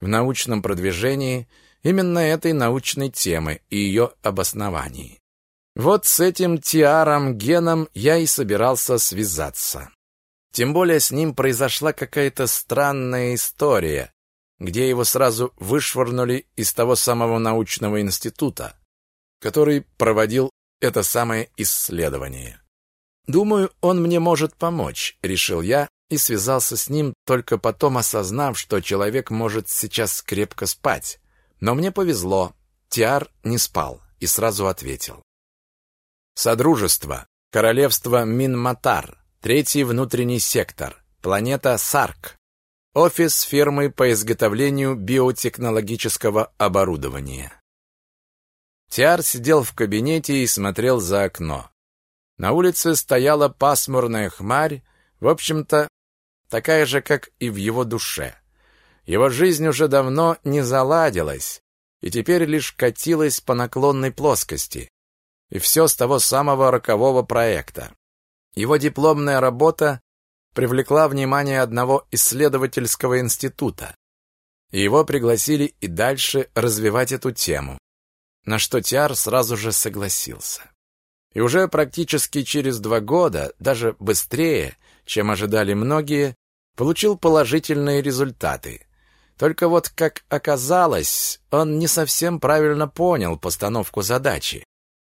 в научном продвижении именно этой научной темы и ее обоснований. Вот с этим Тиаром Геном я и собирался связаться. Тем более с ним произошла какая-то странная история, где его сразу вышвырнули из того самого научного института, который проводил это самое исследование. Думаю, он мне может помочь, решил я и связался с ним, только потом осознав, что человек может сейчас крепко спать. Но мне повезло. Тиар не спал и сразу ответил. Содружество. Королевство Минматар. Третий внутренний сектор. Планета Сарк. Офис фирмы по изготовлению биотехнологического оборудования. Тиар сидел в кабинете и смотрел за окно. На улице стояла пасмурная хмарь, в общем-то, такая же, как и в его душе. Его жизнь уже давно не заладилась, и теперь лишь катилась по наклонной плоскости. И все с того самого рокового проекта. Его дипломная работа привлекла внимание одного исследовательского института. И его пригласили и дальше развивать эту тему на что Тиар сразу же согласился. И уже практически через два года, даже быстрее, чем ожидали многие, получил положительные результаты. Только вот, как оказалось, он не совсем правильно понял постановку задачи.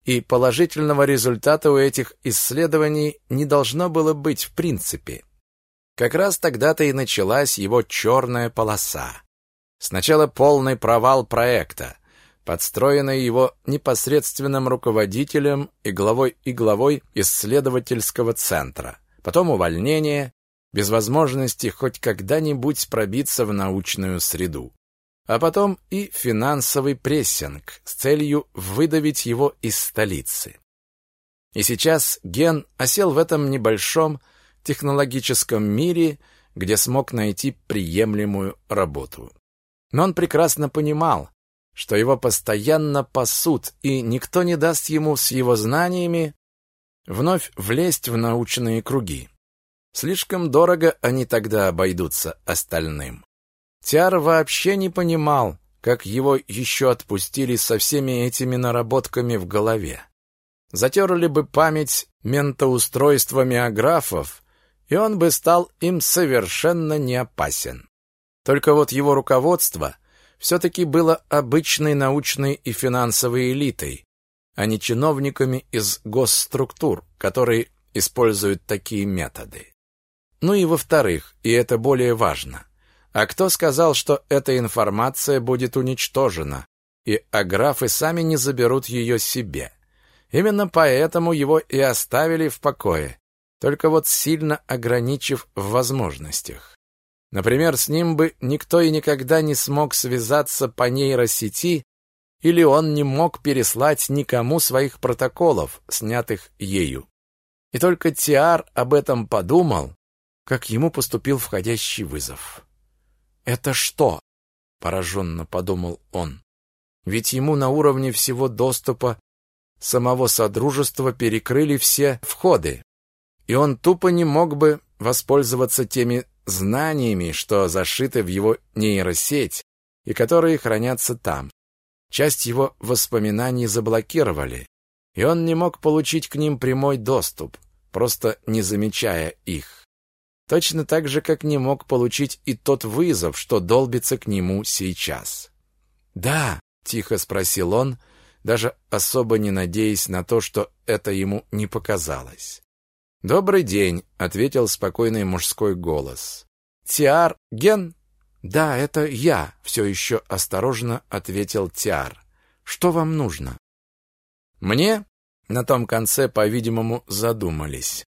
И положительного результата у этих исследований не должно было быть в принципе. Как раз тогда-то и началась его черная полоса. Сначала полный провал проекта, подстроенной его непосредственным руководителем и главой и главой исследовательского центра. Потом увольнение, без возможности хоть когда-нибудь пробиться в научную среду. А потом и финансовый прессинг с целью выдавить его из столицы. И сейчас Ген осел в этом небольшом технологическом мире, где смог найти приемлемую работу. Но он прекрасно понимал, что его постоянно пасут, и никто не даст ему с его знаниями вновь влезть в научные круги. Слишком дорого они тогда обойдутся остальным. Тиар вообще не понимал, как его еще отпустили со всеми этими наработками в голове. Затерли бы память ментоустройствами аграфов, и он бы стал им совершенно не опасен. Только вот его руководство все-таки было обычной научной и финансовой элитой, а не чиновниками из госструктур, которые используют такие методы. Ну и во-вторых, и это более важно, а кто сказал, что эта информация будет уничтожена, и аграфы сами не заберут ее себе? Именно поэтому его и оставили в покое, только вот сильно ограничив в возможностях. Например, с ним бы никто и никогда не смог связаться по нейросети, или он не мог переслать никому своих протоколов, снятых ею. И только Тиар об этом подумал, как ему поступил входящий вызов. «Это что?» — пораженно подумал он. Ведь ему на уровне всего доступа самого Содружества перекрыли все входы, и он тупо не мог бы воспользоваться теми знаниями, что зашиты в его нейросеть и которые хранятся там. Часть его воспоминаний заблокировали, и он не мог получить к ним прямой доступ, просто не замечая их. Точно так же, как не мог получить и тот вызов, что долбится к нему сейчас. «Да», — тихо спросил он, даже особо не надеясь на то, что это ему не показалось. «Добрый день», — ответил спокойный мужской голос. «Тиар Ген?» «Да, это я», — все еще осторожно ответил Тиар. «Что вам нужно?» «Мне?» — на том конце, по-видимому, задумались.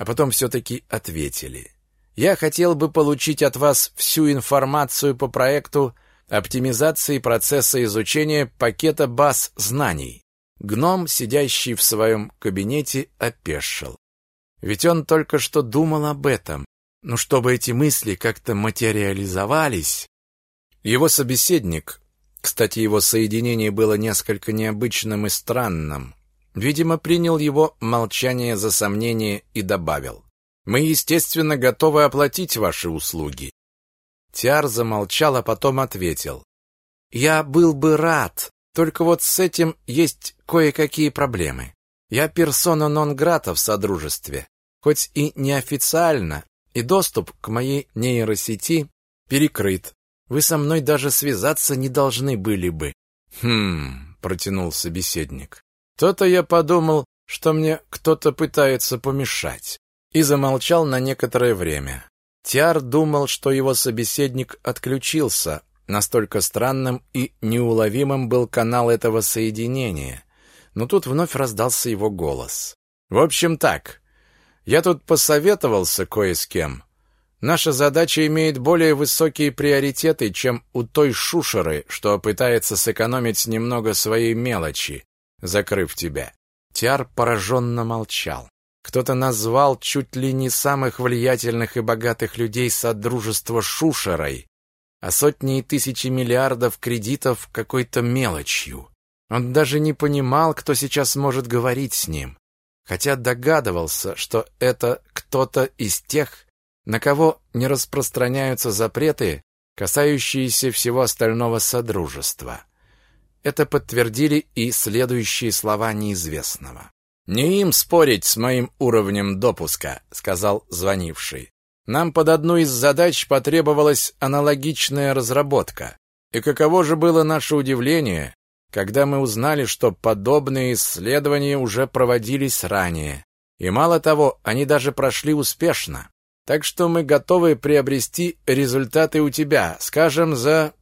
А потом все-таки ответили. «Я хотел бы получить от вас всю информацию по проекту оптимизации процесса изучения пакета баз знаний». Гном, сидящий в своем кабинете, опешил. Ведь он только что думал об этом. Но чтобы эти мысли как-то материализовались... Его собеседник, кстати, его соединение было несколько необычным и странным, видимо, принял его молчание за сомнение и добавил. «Мы, естественно, готовы оплатить ваши услуги». Тиар замолчал, а потом ответил. «Я был бы рад, только вот с этим есть кое-какие проблемы. Я персона нон-грата в Содружестве, хоть и неофициально, и доступ к моей нейросети перекрыт. Вы со мной даже связаться не должны были бы. Хм, протянул собеседник. То-то я подумал, что мне кто-то пытается помешать. И замолчал на некоторое время. Тиар думал, что его собеседник отключился, настолько странным и неуловимым был канал этого соединения. Но тут вновь раздался его голос. В общем так, я тут посоветовался кое с кем. Наша задача имеет более высокие приоритеты, чем у той шушеры, что пытается сэкономить немного своей мелочи, закрыв тебя. Тиар пораженно молчал. Кто-то назвал чуть ли не самых влиятельных и богатых людей Содружества шушерой, а сотни и тысячи миллиардов кредитов какой-то мелочью. Он даже не понимал, кто сейчас может говорить с ним хотя догадывался, что это кто-то из тех, на кого не распространяются запреты, касающиеся всего остального содружества. Это подтвердили и следующие слова неизвестного. «Не им спорить с моим уровнем допуска», — сказал звонивший. «Нам под одну из задач потребовалась аналогичная разработка. И каково же было наше удивление, когда мы узнали, что подобные исследования уже проводились ранее. И мало того, они даже прошли успешно. Так что мы готовы приобрести результаты у тебя, скажем, за...»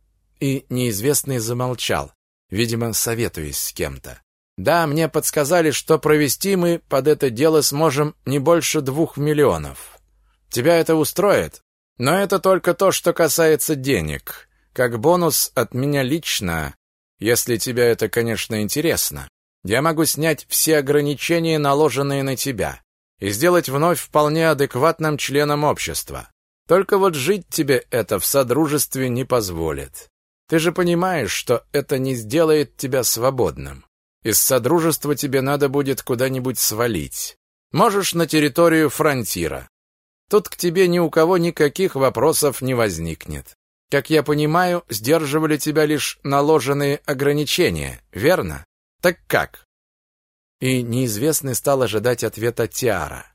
И неизвестный замолчал, видимо, советуясь с кем-то. «Да, мне подсказали, что провести мы под это дело сможем не больше двух миллионов. Тебя это устроит? Но это только то, что касается денег. Как бонус от меня лично если тебе это, конечно, интересно, я могу снять все ограничения, наложенные на тебя, и сделать вновь вполне адекватным членом общества. Только вот жить тебе это в содружестве не позволит. Ты же понимаешь, что это не сделает тебя свободным. Из содружества тебе надо будет куда-нибудь свалить. Можешь на территорию фронтира. Тут к тебе ни у кого никаких вопросов не возникнет. Как я понимаю, сдерживали тебя лишь наложенные ограничения, верно? Так как? И неизвестный стал ожидать ответа Тиара.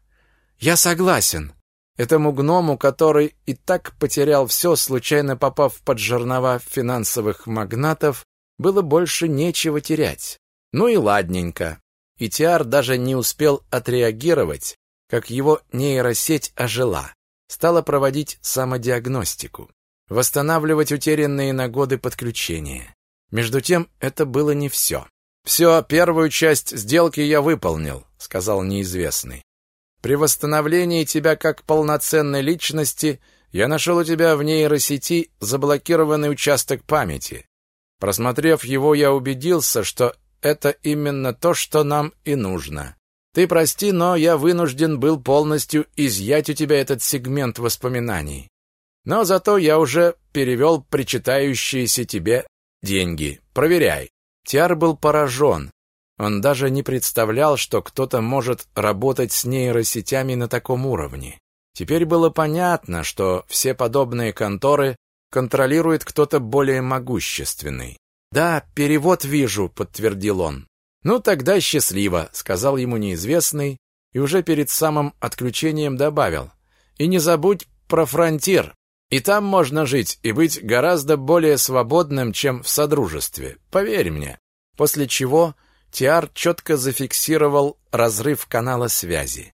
Я согласен. Этому гному, который и так потерял все, случайно попав под жернова финансовых магнатов, было больше нечего терять. Ну и ладненько. И Тиар даже не успел отреагировать, как его нейросеть ожила, стала проводить самодиагностику, восстанавливать утерянные на годы подключения. Между тем, это было не все. «Все, первую часть сделки я выполнил», — сказал неизвестный. «При восстановлении тебя как полноценной личности я нашел у тебя в нейросети заблокированный участок памяти. Просмотрев его, я убедился, что это именно то, что нам и нужно. Ты прости, но я вынужден был полностью изъять у тебя этот сегмент воспоминаний. Но зато я уже перевел причитающиеся тебе деньги. Проверяй. Тиар был поражен. Он даже не представлял, что кто-то может работать с нейросетями на таком уровне. Теперь было понятно, что все подобные конторы контролирует кто-то более могущественный. «Да, перевод вижу», — подтвердил он. «Ну, тогда счастливо», — сказал ему неизвестный и уже перед самым отключением добавил. «И не забудь про фронтир. И там можно жить и быть гораздо более свободным, чем в Содружестве. Поверь мне. После чего Тиар четко зафиксировал разрыв канала связи.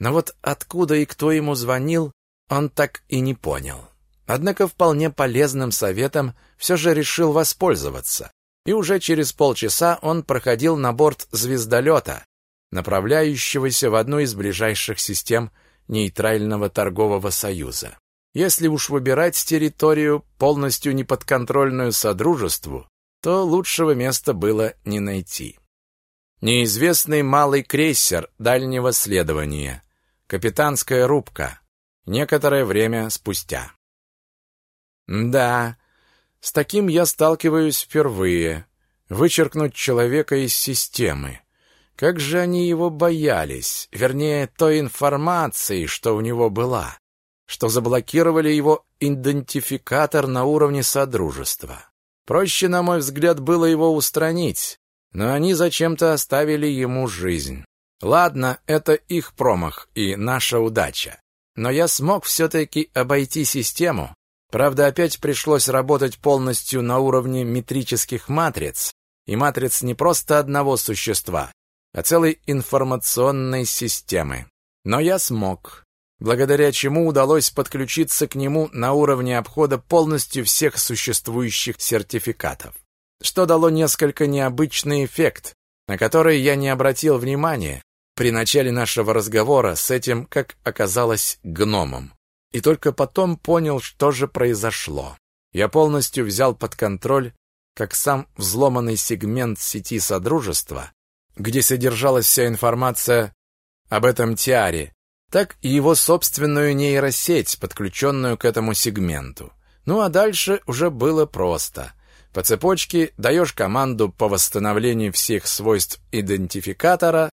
Но вот откуда и кто ему звонил, он так и не понял. Однако вполне полезным советом все же решил воспользоваться. И уже через полчаса он проходил на борт звездолета, направляющегося в одну из ближайших систем нейтрального торгового союза. Если уж выбирать территорию, полностью неподконтрольную Содружеству, то лучшего места было не найти. Неизвестный малый крейсер дальнего следования. Капитанская рубка. Некоторое время спустя. Да, с таким я сталкиваюсь впервые. Вычеркнуть человека из системы. Как же они его боялись, вернее, той информации, что у него была что заблокировали его идентификатор на уровне Содружества. Проще, на мой взгляд, было его устранить, но они зачем-то оставили ему жизнь. Ладно, это их промах и наша удача. Но я смог все-таки обойти систему. Правда, опять пришлось работать полностью на уровне метрических матриц, и матриц не просто одного существа, а целой информационной системы. Но я смог благодаря чему удалось подключиться к нему на уровне обхода полностью всех существующих сертификатов, что дало несколько необычный эффект, на который я не обратил внимания при начале нашего разговора с этим, как оказалось, гномом. И только потом понял, что же произошло. Я полностью взял под контроль как сам взломанный сегмент сети Содружества, где содержалась вся информация об этом тиаре, так и его собственную нейросеть, подключенную к этому сегменту. Ну а дальше уже было просто. По цепочке даешь команду по восстановлению всех свойств идентификатора,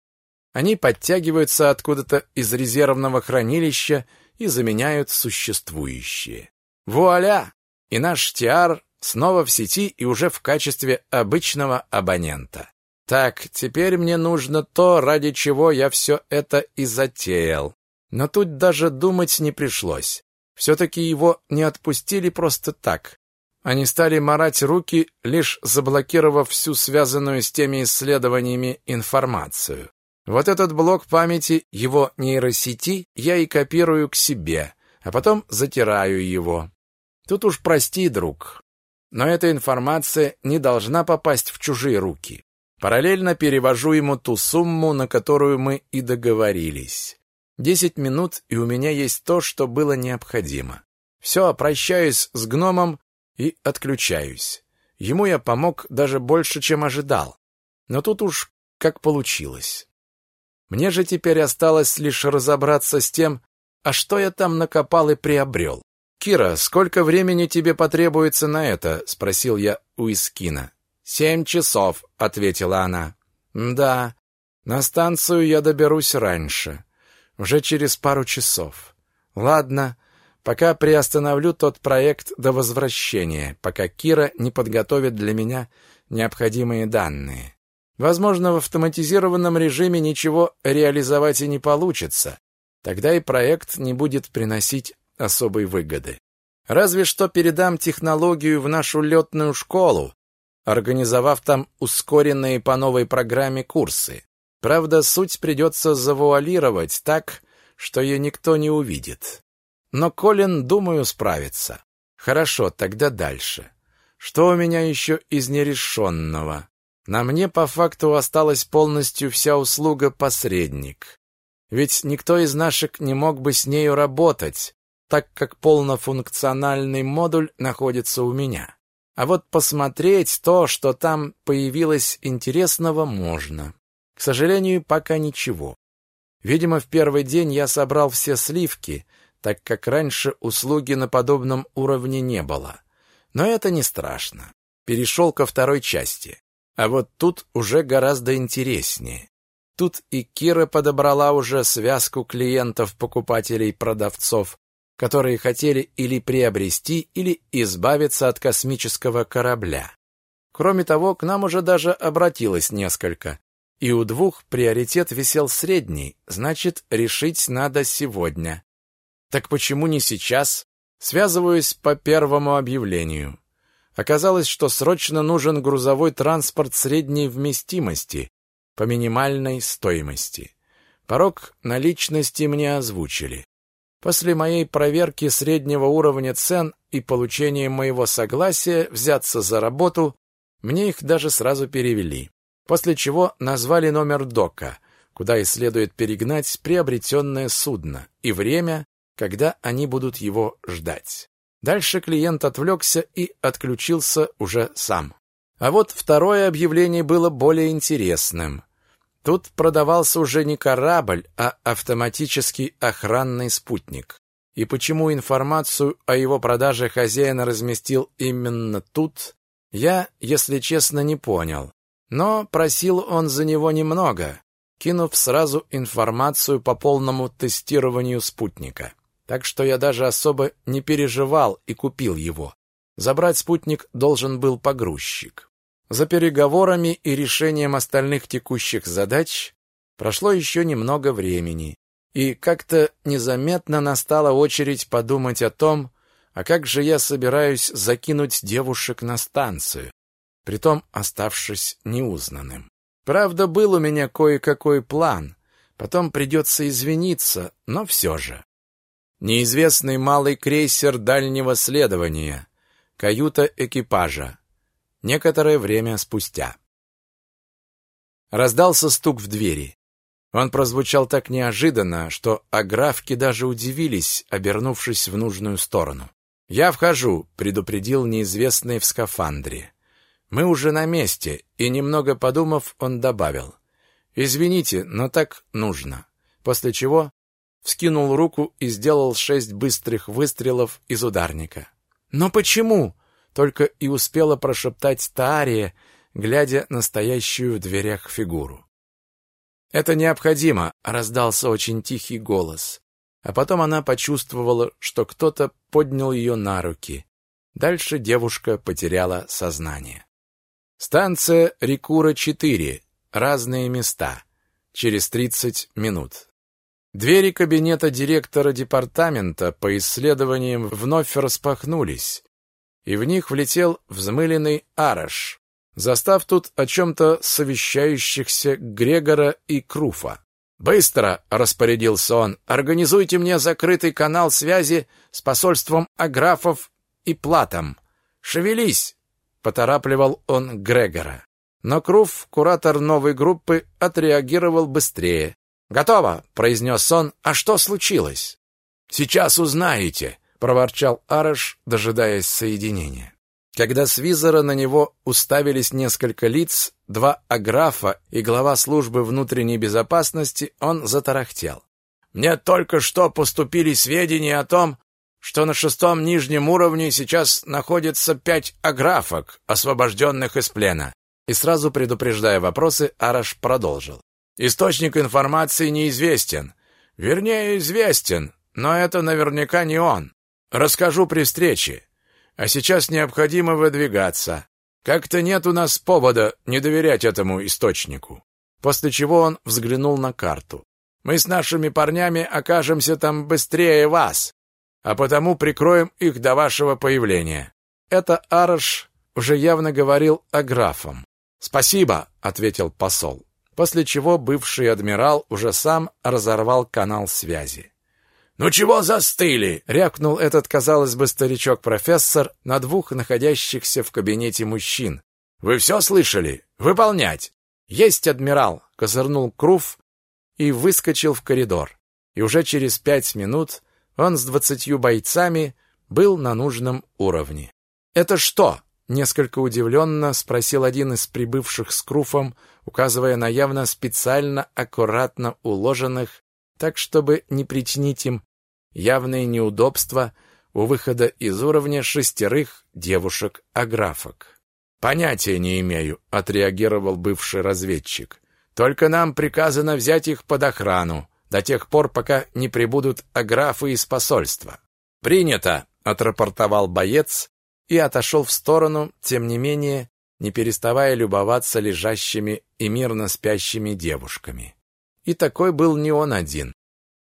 они подтягиваются откуда-то из резервного хранилища и заменяют существующие. Вуаля! И наш TR снова в сети и уже в качестве обычного абонента. Так, теперь мне нужно то, ради чего я все это и затеял. Но тут даже думать не пришлось. Все-таки его не отпустили просто так. Они стали марать руки, лишь заблокировав всю связанную с теми исследованиями информацию. Вот этот блок памяти его нейросети я и копирую к себе, а потом затираю его. Тут уж прости, друг. Но эта информация не должна попасть в чужие руки. Параллельно перевожу ему ту сумму, на которую мы и договорились. Десять минут, и у меня есть то, что было необходимо. Все, прощаюсь с гномом и отключаюсь. Ему я помог даже больше, чем ожидал. Но тут уж как получилось. Мне же теперь осталось лишь разобраться с тем, а что я там накопал и приобрел. «Кира, сколько времени тебе потребуется на это?» — спросил я у Искина. «Семь часов», — ответила она. «Да, на станцию я доберусь раньше уже через пару часов. Ладно, пока приостановлю тот проект до возвращения, пока Кира не подготовит для меня необходимые данные. Возможно, в автоматизированном режиме ничего реализовать и не получится. Тогда и проект не будет приносить особой выгоды. Разве что передам технологию в нашу летную школу, организовав там ускоренные по новой программе курсы. Правда, суть придется завуалировать так, что ее никто не увидит. Но Колин, думаю, справится. Хорошо, тогда дальше. Что у меня еще из нерешенного? На мне по факту осталась полностью вся услуга посредник. Ведь никто из наших не мог бы с нею работать, так как полнофункциональный модуль находится у меня. А вот посмотреть то, что там появилось интересного, можно. К сожалению, пока ничего. Видимо, в первый день я собрал все сливки, так как раньше услуги на подобном уровне не было. Но это не страшно. Перешел ко второй части. А вот тут уже гораздо интереснее. Тут и Кира подобрала уже связку клиентов, покупателей, продавцов, которые хотели или приобрести, или избавиться от космического корабля. Кроме того, к нам уже даже обратилось несколько. И у двух приоритет висел средний, значит, решить надо сегодня. Так почему не сейчас? Связываюсь по первому объявлению. Оказалось, что срочно нужен грузовой транспорт средней вместимости по минимальной стоимости. Порог наличности мне озвучили. После моей проверки среднего уровня цен и получения моего согласия взяться за работу, мне их даже сразу перевели. После чего назвали номер дока, куда и следует перегнать приобретенное судно, и время, когда они будут его ждать. Дальше клиент отвлекся и отключился уже сам. А вот второе объявление было более интересным. Тут продавался уже не корабль, а автоматический охранный спутник. И почему информацию о его продаже хозяин разместил именно тут, я, если честно, не понял. Но просил он за него немного, кинув сразу информацию по полному тестированию спутника. Так что я даже особо не переживал и купил его. Забрать спутник должен был погрузчик. За переговорами и решением остальных текущих задач прошло еще немного времени, и как-то незаметно настала очередь подумать о том, а как же я собираюсь закинуть девушек на станцию, притом оставшись неузнанным. Правда, был у меня кое-какой план, потом придется извиниться, но все же. Неизвестный малый крейсер дальнего следования, каюта экипажа, Некоторое время спустя. Раздался стук в двери. Он прозвучал так неожиданно, что аграфки даже удивились, обернувшись в нужную сторону. «Я вхожу», — предупредил неизвестный в скафандре. «Мы уже на месте», и, немного подумав, он добавил. «Извините, но так нужно». После чего вскинул руку и сделал шесть быстрых выстрелов из ударника. «Но почему?» только и успела прошептать Таария, глядя на стоящую в дверях фигуру. «Это необходимо», — раздался очень тихий голос. А потом она почувствовала, что кто-то поднял ее на руки. Дальше девушка потеряла сознание. Станция Рикура-4. Разные места. Через 30 минут. Двери кабинета директора департамента по исследованиям вновь распахнулись, и в них влетел взмыленный Араш, застав тут о чем-то совещающихся Грегора и Круфа. «Быстро!» — распорядился он. «Организуйте мне закрытый канал связи с посольством Аграфов и Платом. Шевелись!» — поторапливал он Грегора. Но Круф, куратор новой группы, отреагировал быстрее. «Готово!» — произнес он. «А что случилось?» «Сейчас узнаете!» проворчал Араш, дожидаясь соединения. Когда с визора на него уставились несколько лиц, два аграфа и глава службы внутренней безопасности, он затарахтел. «Мне только что поступили сведения о том, что на шестом нижнем уровне сейчас находится пять аграфок, освобожденных из плена». И сразу предупреждая вопросы, Араш продолжил. «Источник информации неизвестен. Вернее, известен, но это наверняка не он. Расскажу при встрече. А сейчас необходимо выдвигаться. Как-то нет у нас повода не доверять этому источнику. После чего он взглянул на карту. Мы с нашими парнями окажемся там быстрее вас, а потому прикроем их до вашего появления. Это Араш уже явно говорил о графом. Спасибо, ответил посол. После чего бывший адмирал уже сам разорвал канал связи. «Ну чего застыли?» — рявкнул этот, казалось бы, старичок-профессор на двух находящихся в кабинете мужчин. «Вы все слышали? Выполнять!» «Есть, адмирал!» — козырнул Круф и выскочил в коридор. И уже через пять минут он с двадцатью бойцами был на нужном уровне. «Это что?» — несколько удивленно спросил один из прибывших с Круфом, указывая на явно специально аккуратно уложенных, так чтобы не причинить им явные неудобства у выхода из уровня шестерых девушек-аграфок. «Понятия не имею», — отреагировал бывший разведчик. «Только нам приказано взять их под охрану до тех пор, пока не прибудут аграфы из посольства». «Принято», — отрапортовал боец и отошел в сторону, тем не менее, не переставая любоваться лежащими и мирно спящими девушками. И такой был не он один.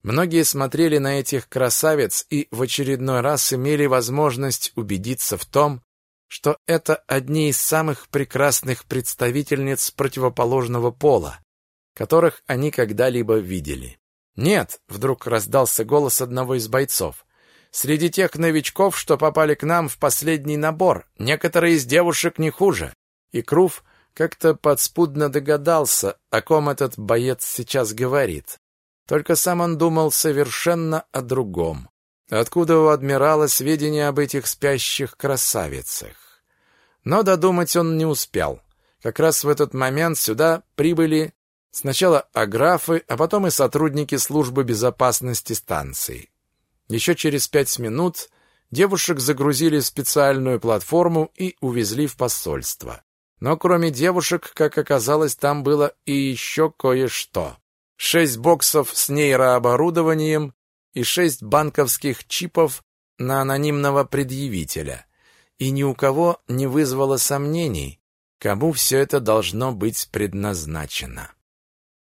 Многие смотрели на этих красавиц и в очередной раз имели возможность убедиться в том, что это одни из самых прекрасных представительниц противоположного пола, которых они когда-либо видели. «Нет!» — вдруг раздался голос одного из бойцов. «Среди тех новичков, что попали к нам в последний набор, некоторые из девушек не хуже». И Крув как-то подспудно догадался, о ком этот боец сейчас говорит. Только сам он думал совершенно о другом. Откуда у адмирала сведения об этих спящих красавицах? Но додумать он не успел. Как раз в этот момент сюда прибыли сначала аграфы, а потом и сотрудники службы безопасности станции. Еще через пять минут девушек загрузили в специальную платформу и увезли в посольство. Но кроме девушек, как оказалось, там было и еще кое-что шесть боксов с нейрооборудованием и шесть банковских чипов на анонимного предъявителя. И ни у кого не вызвало сомнений, кому все это должно быть предназначено.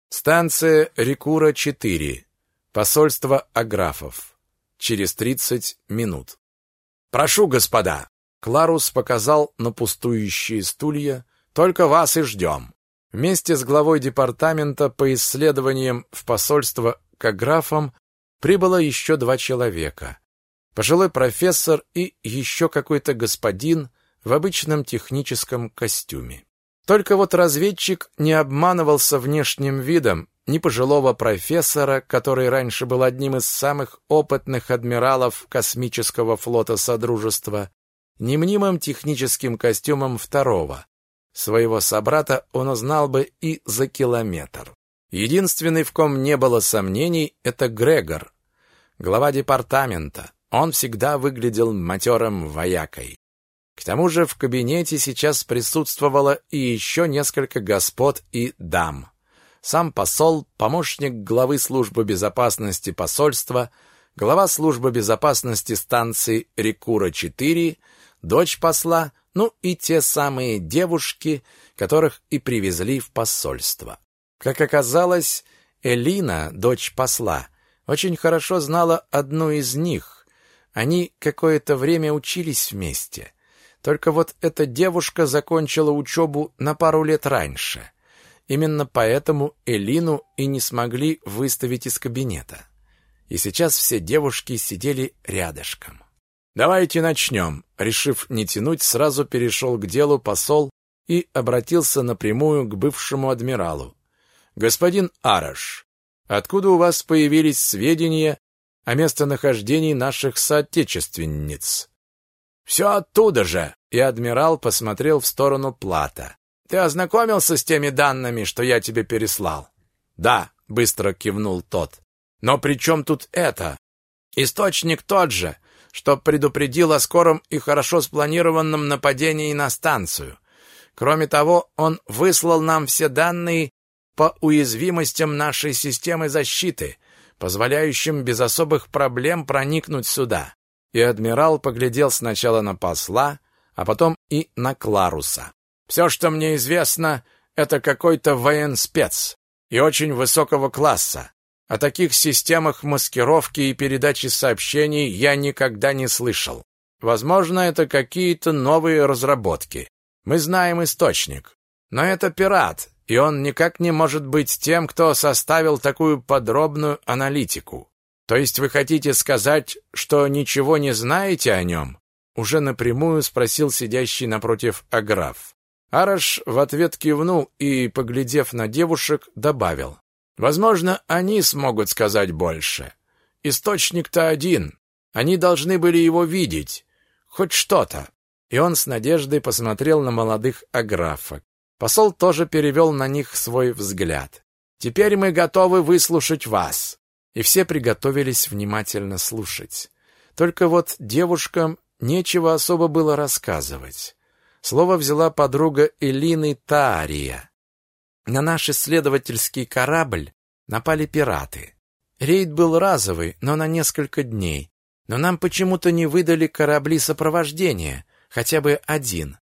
Станция Рекура-4. Посольство Аграфов. Через 30 минут. «Прошу, господа!» Кларус показал на пустующие стулья. «Только вас и ждем!» Вместе с главой департамента по исследованиям в посольство к графам прибыло еще два человека. Пожилой профессор и еще какой-то господин в обычном техническом костюме. Только вот разведчик не обманывался внешним видом ни пожилого профессора, который раньше был одним из самых опытных адмиралов космического флота Содружества, ни мнимым техническим костюмом второго, Своего собрата он узнал бы и за километр. Единственный, в ком не было сомнений, это Грегор, глава департамента. Он всегда выглядел матерым воякой. К тому же в кабинете сейчас присутствовало и еще несколько господ и дам. Сам посол, помощник главы службы безопасности посольства, глава службы безопасности станции Рекура-4, дочь посла – ну и те самые девушки, которых и привезли в посольство. Как оказалось, Элина, дочь посла, очень хорошо знала одну из них. Они какое-то время учились вместе. Только вот эта девушка закончила учебу на пару лет раньше. Именно поэтому Элину и не смогли выставить из кабинета. И сейчас все девушки сидели рядышком. «Давайте начнем», — решив не тянуть, сразу перешел к делу посол и обратился напрямую к бывшему адмиралу. «Господин Араш, откуда у вас появились сведения о местонахождении наших соотечественниц?» «Все оттуда же», — и адмирал посмотрел в сторону Плата. «Ты ознакомился с теми данными, что я тебе переслал?» «Да», — быстро кивнул тот. «Но при чем тут это?» «Источник тот же, что предупредил о скором и хорошо спланированном нападении на станцию. Кроме того, он выслал нам все данные по уязвимостям нашей системы защиты, позволяющим без особых проблем проникнуть сюда. И адмирал поглядел сначала на посла, а потом и на Кларуса. Все, что мне известно, это какой-то военспец и очень высокого класса. О таких системах маскировки и передачи сообщений я никогда не слышал. Возможно, это какие-то новые разработки. Мы знаем источник. Но это пират, и он никак не может быть тем, кто составил такую подробную аналитику. То есть вы хотите сказать, что ничего не знаете о нем? Уже напрямую спросил сидящий напротив Аграф. Араш в ответ кивнул и, поглядев на девушек, добавил. Возможно, они смогут сказать больше. Источник-то один. Они должны были его видеть. Хоть что-то. И он с надеждой посмотрел на молодых аграфок. Посол тоже перевел на них свой взгляд. «Теперь мы готовы выслушать вас». И все приготовились внимательно слушать. Только вот девушкам нечего особо было рассказывать. Слово взяла подруга Элины Таария. На наш исследовательский корабль напали пираты. Рейд был разовый, но на несколько дней. Но нам почему-то не выдали корабли сопровождения, хотя бы один.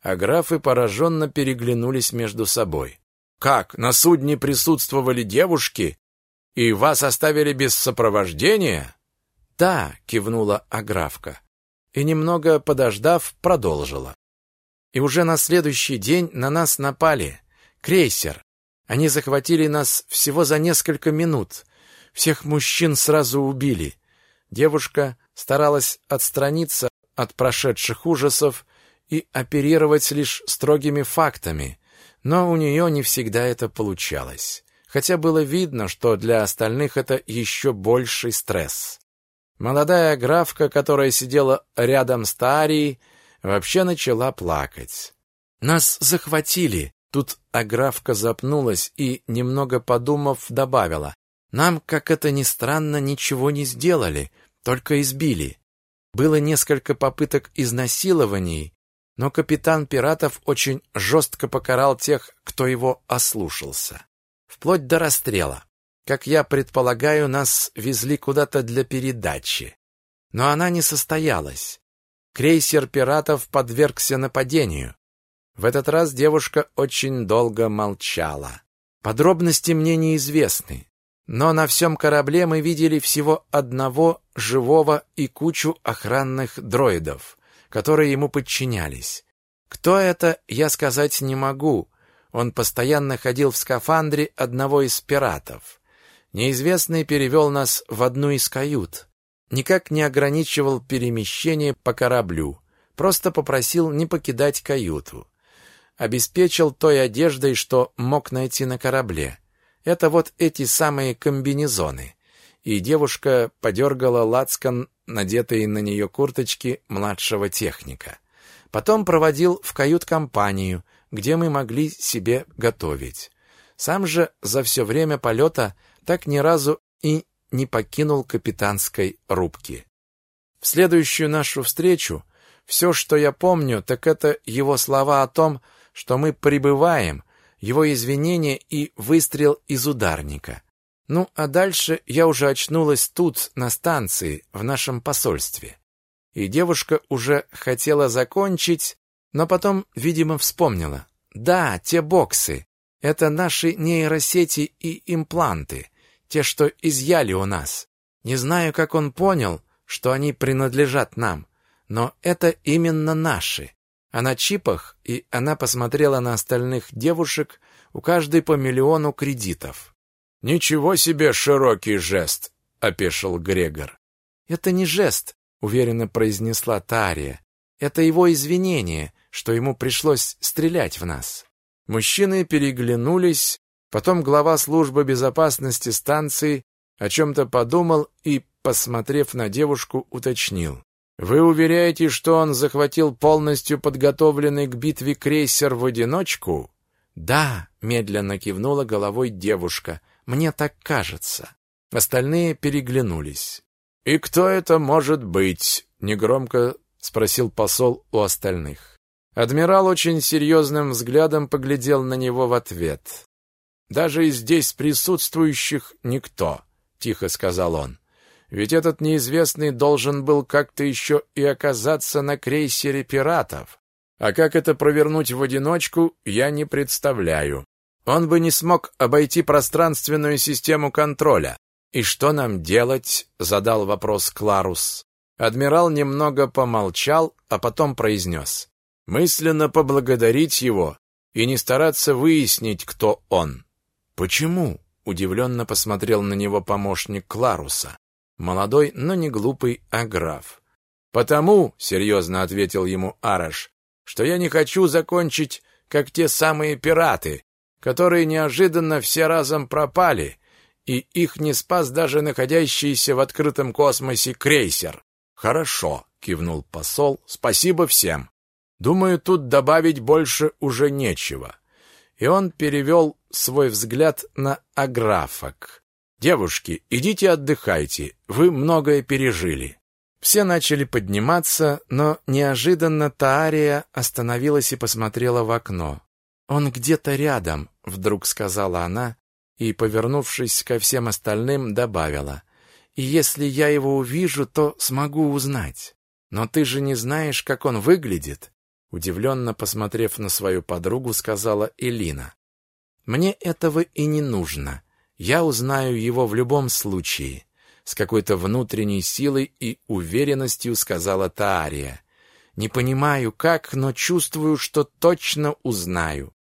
А графы пораженно переглянулись между собой. «Как, на судне присутствовали девушки? И вас оставили без сопровождения?» «Да», — кивнула Аграфка. И немного подождав, продолжила. И уже на следующий день на нас напали. Крейсер. Они захватили нас всего за несколько минут. Всех мужчин сразу убили. Девушка старалась отстраниться от прошедших ужасов и оперировать лишь строгими фактами, но у нее не всегда это получалось. Хотя было видно, что для остальных это еще больший стресс. Молодая графка, которая сидела рядом с Тарией, вообще начала плакать. «Нас захватили!» Тут Аграфка запнулась и, немного подумав, добавила. «Нам, как это ни странно, ничего не сделали, только избили. Было несколько попыток изнасилований, но капитан пиратов очень жестко покарал тех, кто его ослушался. Вплоть до расстрела. Как я предполагаю, нас везли куда-то для передачи. Но она не состоялась. Крейсер пиратов подвергся нападению. В этот раз девушка очень долго молчала. Подробности мне неизвестны, но на всем корабле мы видели всего одного живого и кучу охранных дроидов, которые ему подчинялись. Кто это, я сказать не могу. Он постоянно ходил в скафандре одного из пиратов. Неизвестный перевел нас в одну из кают. Никак не ограничивал перемещение по кораблю. Просто попросил не покидать каюту. Обеспечил той одеждой, что мог найти на корабле. Это вот эти самые комбинезоны. И девушка подергала лацкан, надетые на нее курточки младшего техника. Потом проводил в кают-компанию, где мы могли себе готовить. Сам же за все время полета так ни разу и не покинул капитанской рубки. В следующую нашу встречу все, что я помню, так это его слова о том, что мы прибываем, его извинения и выстрел из ударника. Ну, а дальше я уже очнулась тут, на станции, в нашем посольстве. И девушка уже хотела закончить, но потом, видимо, вспомнила. Да, те боксы. Это наши нейросети и импланты, те, что изъяли у нас. Не знаю, как он понял, что они принадлежат нам, но это именно наши. А на чипах, и она посмотрела на остальных девушек, у каждой по миллиону кредитов. «Ничего себе широкий жест!» — опешил Грегор. «Это не жест», — уверенно произнесла Тария. «Это его извинение, что ему пришлось стрелять в нас». Мужчины переглянулись, потом глава службы безопасности станции о чем-то подумал и, посмотрев на девушку, уточнил. Вы уверяете, что он захватил полностью подготовленный к битве крейсер в одиночку? Да, медленно кивнула головой девушка. Мне так кажется. Остальные переглянулись. И кто это может быть? негромко спросил посол у остальных. Адмирал очень серьезным взглядом поглядел на него в ответ. Даже из здесь присутствующих никто, тихо сказал он. Ведь этот неизвестный должен был как-то еще и оказаться на крейсере пиратов. А как это провернуть в одиночку, я не представляю. Он бы не смог обойти пространственную систему контроля. И что нам делать? задал вопрос Кларус. Адмирал немного помолчал, а потом произнес. Мысленно поблагодарить его и не стараться выяснить, кто он. Почему? удивленно посмотрел на него помощник Кларуса. Молодой, но не глупый, а граф. «Потому», — серьезно ответил ему Араш, «что я не хочу закончить, как те самые пираты, которые неожиданно все разом пропали, и их не спас даже находящийся в открытом космосе крейсер». «Хорошо», — кивнул посол, «спасибо всем. Думаю, тут добавить больше уже нечего». И он перевел свой взгляд на аграфок. «Девушки, идите отдыхайте, вы многое пережили». Все начали подниматься, но неожиданно Таария остановилась и посмотрела в окно. «Он где-то рядом», — вдруг сказала она, и, повернувшись ко всем остальным, добавила. «И если я его увижу, то смогу узнать. Но ты же не знаешь, как он выглядит?» Удивленно посмотрев на свою подругу, сказала Элина. «Мне этого и не нужно. Я узнаю его в любом случае с какой-то внутренней силой и уверенностью сказала Таария. Не понимаю как, но чувствую, что точно узнаю.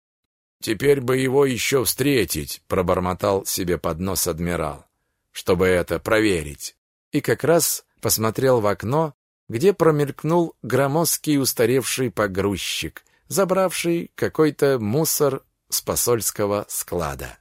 Теперь бы его еще встретить, пробормотал себе под нос адмирал, чтобы это проверить. И как раз посмотрел в окно, где промелькнул громоздкий устаревший погрузчик, забравший какой-то мусор с посольского склада.